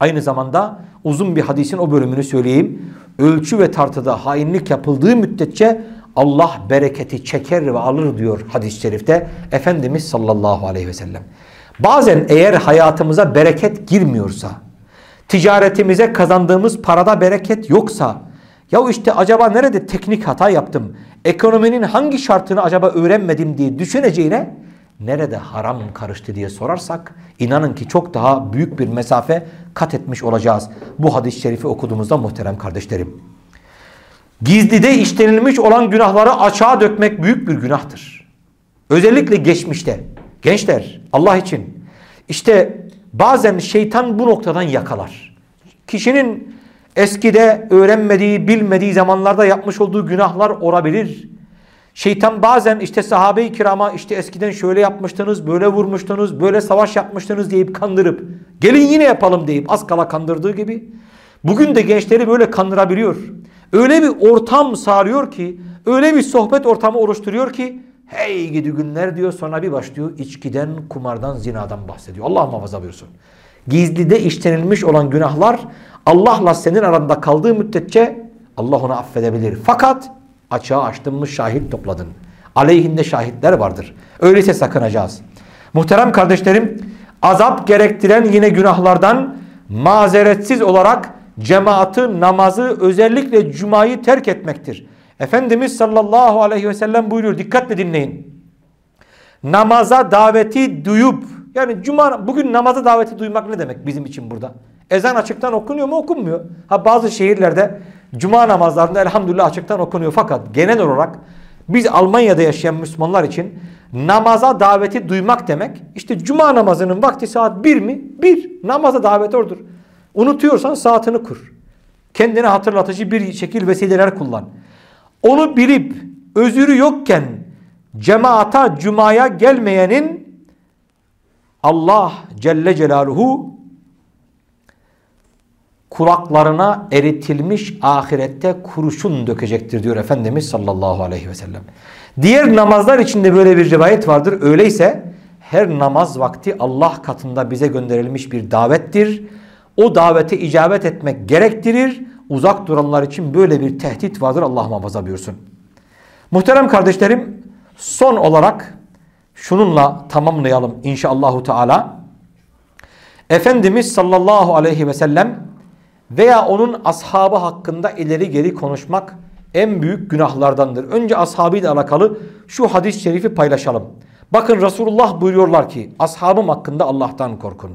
Aynı zamanda uzun bir hadisin o bölümünü söyleyeyim. Ölçü ve tartıda hainlik yapıldığı müddetçe Allah bereketi çeker ve alır diyor hadis-i şerifte Efendimiz sallallahu aleyhi ve sellem. Bazen eğer hayatımıza bereket girmiyorsa, ticaretimize kazandığımız parada bereket yoksa, ya işte acaba nerede teknik hata yaptım, ekonominin hangi şartını acaba öğrenmedim diye düşüneceğine, nerede haram karıştı diye sorarsak, inanın ki çok daha büyük bir mesafe kat etmiş olacağız. Bu hadis-i şerifi okuduğumuzda muhterem kardeşlerim. Gizlide işlenilmiş olan günahları açığa dökmek büyük bir günahtır. Özellikle geçmişte. Gençler Allah için. İşte bazen şeytan bu noktadan yakalar. Kişinin eskide öğrenmediği, bilmediği zamanlarda yapmış olduğu günahlar olabilir. Şeytan bazen işte sahabe-i kirama işte eskiden şöyle yapmıştınız, böyle vurmuştunuz, böyle savaş yapmıştınız deyip kandırıp gelin yine yapalım deyip az kala kandırdığı gibi bugün de gençleri böyle kandırabiliyor. Öyle bir ortam sağlıyor ki, öyle bir sohbet ortamı oluşturuyor ki hey gidi günler diyor sonra bir başlıyor içkiden, kumardan, zinadan bahsediyor. Allah muhafaza buyursun. Gizlide işlenilmiş olan günahlar Allah'la senin aranda kaldığı müddetçe Allah onu affedebilir. Fakat açığa açtın mı şahit topladın. Aleyhinde şahitler vardır. Öyleyse sakınacağız. Muhterem kardeşlerim azap gerektiren yine günahlardan mazeretsiz olarak cemaati namazı özellikle cumayı terk etmektir. Efendimiz sallallahu aleyhi ve sellem buyuruyor dikkatle dinleyin. Namaza daveti duyup yani cuma bugün namaza daveti duymak ne demek bizim için burada? Ezan açıktan okunuyor mu okunmuyor. Ha bazı şehirlerde cuma namazlarında elhamdülillah açıktan okunuyor fakat genel olarak biz Almanya'da yaşayan Müslümanlar için namaza daveti duymak demek işte cuma namazının vakti saat 1 mi? 1. Namaza davet odur. Unutuyorsan saatini kur. Kendine hatırlatıcı bir şekil vesileler kullan. Onu bilip özürü yokken cemaata cumaya gelmeyenin Allah Celle Celaluhu kulaklarına eritilmiş ahirette kurşun dökecektir diyor Efendimiz sallallahu aleyhi ve sellem. Diğer namazlar içinde böyle bir rivayet vardır. Öyleyse her namaz vakti Allah katında bize gönderilmiş bir davettir. O davete icabet etmek gerektirir. Uzak duranlar için böyle bir tehdit vardır. Allah muhafaza buyursun. Muhterem kardeşlerim son olarak şununla tamamlayalım inşallahü teala. Efendimiz sallallahu aleyhi ve sellem veya onun ashabı hakkında ileri geri konuşmak en büyük günahlardandır. Önce ashabıyla alakalı şu hadis-i şerifi paylaşalım. Bakın Resulullah buyuruyorlar ki ashabım hakkında Allah'tan korkun.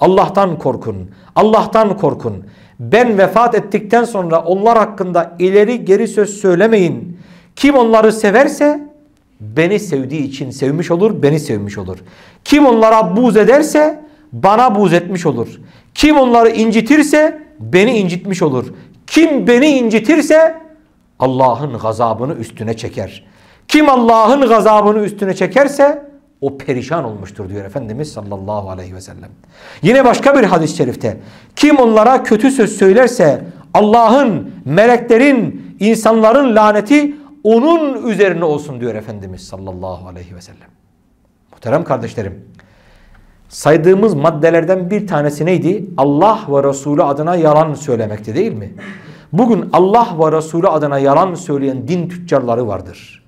Allah'tan korkun. Allah'tan korkun. Ben vefat ettikten sonra onlar hakkında ileri geri söz söylemeyin. Kim onları severse beni sevdiği için sevmiş olur, beni sevmiş olur. Kim onlara buz ederse bana buz etmiş olur. Kim onları incitirse beni incitmiş olur. Kim beni incitirse Allah'ın gazabını üstüne çeker. Kim Allah'ın gazabını üstüne çekerse o perişan olmuştur diyor Efendimiz sallallahu aleyhi ve sellem. Yine başka bir hadis-i şerifte kim onlara kötü söz söylerse Allah'ın, meleklerin, insanların laneti onun üzerine olsun diyor Efendimiz sallallahu aleyhi ve sellem. Muhterem kardeşlerim saydığımız maddelerden bir tanesi neydi? Allah ve Resulü adına yalan söylemekti değil mi? Bugün Allah ve Resulü adına yalan söyleyen din tüccarları vardır.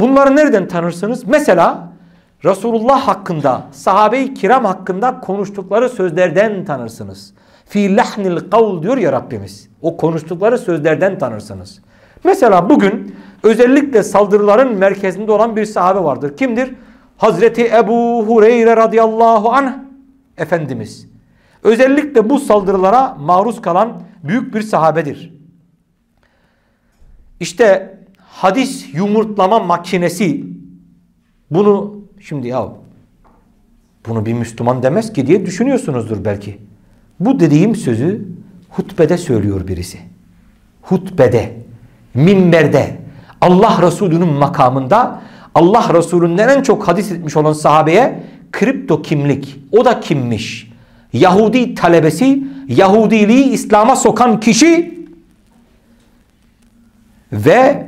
Bunları nereden tanırsınız? Mesela Resulullah hakkında, sahabe-i kiram hakkında konuştukları sözlerden tanırsınız. Fi lahnil kavl diyor ya Rabbimiz. O konuştukları sözlerden tanırsınız. Mesela bugün özellikle saldırıların merkezinde olan bir sahabe vardır. Kimdir? Hazreti Ebu Hureyre radıyallahu anh Efendimiz. Özellikle bu saldırılara maruz kalan büyük bir sahabedir. İşte hadis yumurtlama makinesi bunu şimdi ya bunu bir Müslüman demez ki diye düşünüyorsunuzdur belki. Bu dediğim sözü hutbede söylüyor birisi. Hutbede, minberde, Allah Resulü'nün makamında Allah Resulü'nden en çok hadis etmiş olan sahabeye kripto kimlik. O da kimmiş? Yahudi talebesi, Yahudiliği İslam'a sokan kişi ve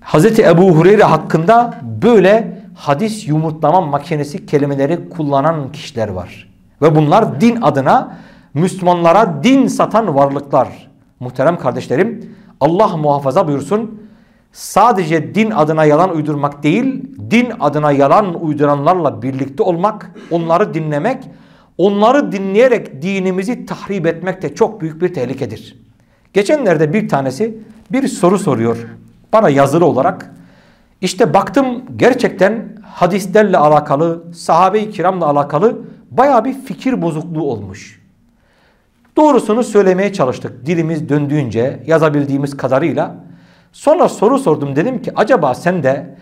Hazreti Ebu Hureyre hakkında böyle hadis yumurtlama makinesi kelimeleri kullanan kişiler var. Ve bunlar din adına Müslümanlara din satan varlıklar. Muhterem kardeşlerim Allah muhafaza buyursun. Sadece din adına yalan uydurmak değil, din adına yalan uyduranlarla birlikte olmak, onları dinlemek, onları dinleyerek dinimizi tahrip etmek de çok büyük bir tehlikedir. Geçenlerde bir tanesi bir soru soruyor bana yazılı olarak. İşte baktım gerçekten hadislerle alakalı, sahabe-i kiramla alakalı baya bir fikir bozukluğu olmuş. Doğrusunu söylemeye çalıştık dilimiz döndüğünce yazabildiğimiz kadarıyla. Sonra soru sordum dedim ki acaba sende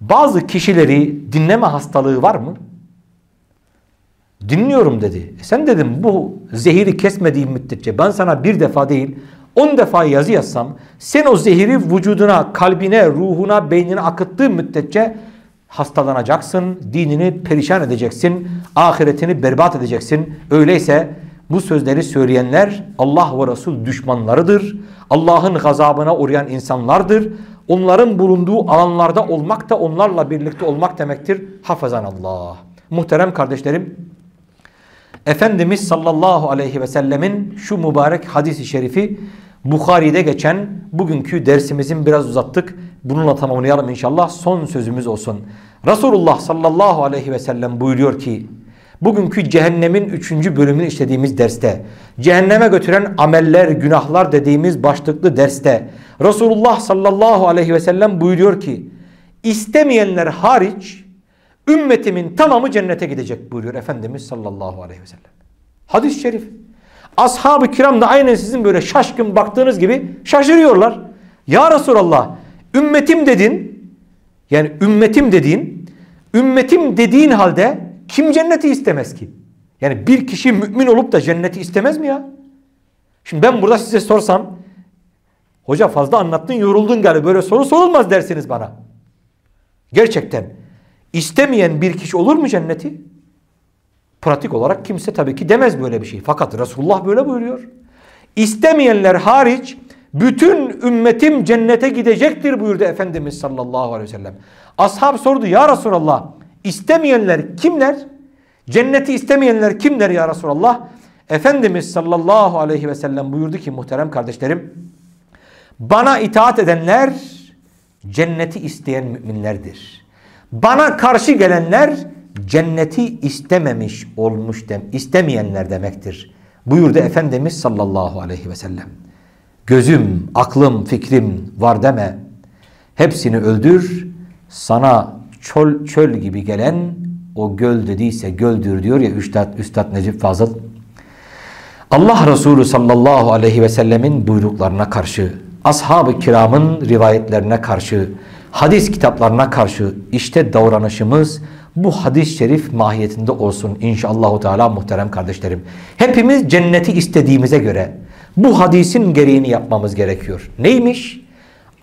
bazı kişileri dinleme hastalığı var mı? Dinliyorum dedi. E sen dedim bu zehiri kesmediğim müddetçe ben sana bir defa değil on defa yazı yazsam sen o zehiri vücuduna, kalbine, ruhuna, beynine akıttığın müddetçe hastalanacaksın, dinini perişan edeceksin, ahiretini berbat edeceksin. Öyleyse bu sözleri söyleyenler Allah ve Resul düşmanlarıdır. Allah'ın gazabına uğrayan insanlardır. Onların bulunduğu alanlarda olmak da onlarla birlikte olmak demektir. Hafazan Allah. Muhterem kardeşlerim, Efendimiz sallallahu aleyhi ve sellemin şu mübarek hadisi şerifi Bukhari'de geçen bugünkü dersimizin biraz uzattık. Bununla tamamlayalım inşallah. Son sözümüz olsun. Resulullah sallallahu aleyhi ve sellem buyuruyor ki bugünkü cehennemin üçüncü bölümünü işlediğimiz derste cehenneme götüren ameller, günahlar dediğimiz başlıklı derste Resulullah sallallahu aleyhi ve sellem buyuruyor ki istemeyenler hariç ümmetimin tamamı cennete gidecek buyuruyor Efendimiz sallallahu aleyhi ve sellem. Hadis-i şerif. Ashab-ı kiram da aynen sizin böyle şaşkın baktığınız gibi şaşırıyorlar. Ya Resulallah ümmetim dedin yani ümmetim dediğin ümmetim dediğin halde kim cenneti istemez ki? Yani bir kişi mümin olup da cenneti istemez mi ya? Şimdi ben burada size sorsam hoca fazla anlattın yoruldun galiba böyle soru sorulmaz dersiniz bana. Gerçekten istemeyen bir kişi olur mu cenneti? Pratik olarak kimse tabii ki demez böyle bir şey. Fakat Resulullah böyle buyuruyor. İstemeyenler hariç bütün ümmetim cennete gidecektir buyurdu Efendimiz sallallahu aleyhi ve sellem. Ashab sordu ya Resulallah istemeyenler kimler? Cenneti istemeyenler kimler ya Resulallah? Efendimiz sallallahu aleyhi ve sellem buyurdu ki muhterem kardeşlerim bana itaat edenler cenneti isteyen müminlerdir. Bana karşı gelenler cenneti istememiş olmuş dem istemeyenler demektir. Buyurdu Efendimiz sallallahu aleyhi ve sellem. Gözüm, aklım, fikrim var deme. Hepsini öldür. Sana çöl, çöl gibi gelen o göl dediyse göldür diyor ya Üstad, Üstad Necip Fazıl. Allah Resulü sallallahu aleyhi ve sellemin buyruklarına karşı, ashab-ı kiramın rivayetlerine karşı, hadis kitaplarına karşı işte davranışımız bu hadis-i şerif mahiyetinde olsun inşallah Teala muhterem kardeşlerim. Hepimiz cenneti istediğimize göre bu hadisin gereğini yapmamız gerekiyor. Neymiş?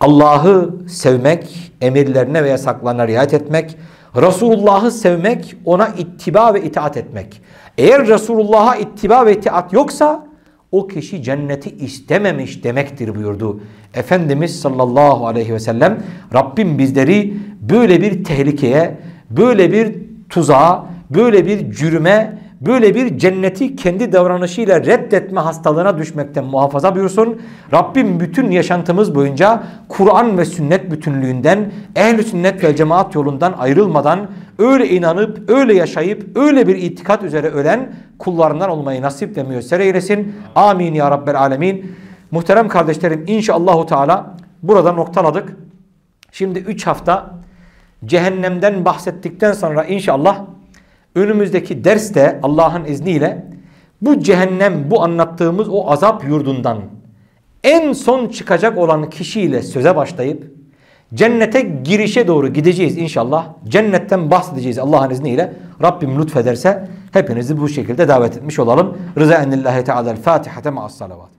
Allah'ı sevmek, emirlerine ve yasaklarına riayet etmek, Resulullah'ı sevmek, ona ittiba ve itaat etmek. Eğer Resulullah'a ittiba ve itaat yoksa o kişi cenneti istememiş demektir buyurdu. Efendimiz sallallahu aleyhi ve sellem Rabbim bizleri böyle bir tehlikeye, böyle bir tuzağa, böyle bir cürüme, böyle bir cenneti kendi davranışıyla reddetme hastalığına düşmekten muhafaza buyursun. Rabbim bütün yaşantımız boyunca Kur'an ve sünnet bütünlüğünden, ehl sünnet ve cemaat yolundan ayrılmadan öyle inanıp, öyle yaşayıp, öyle bir itikat üzere ölen kullarından olmayı nasip ve müyesser eylesin. Amin ya Rabbel alemin. Muhterem kardeşlerim inşallahü teala burada noktaladık. Şimdi 3 hafta cehennemden bahsettikten sonra inşallah önümüzdeki derste Allah'ın izniyle bu cehennem bu anlattığımız o azap yurdundan en son çıkacak olan kişiyle söze başlayıp cennete girişe doğru gideceğiz inşallah. Cennetten bahsedeceğiz Allah'ın izniyle. Rabbim lütfederse hepinizi bu şekilde davet etmiş olalım. Rıza enillahi teala. Fatiha ma'as salavat.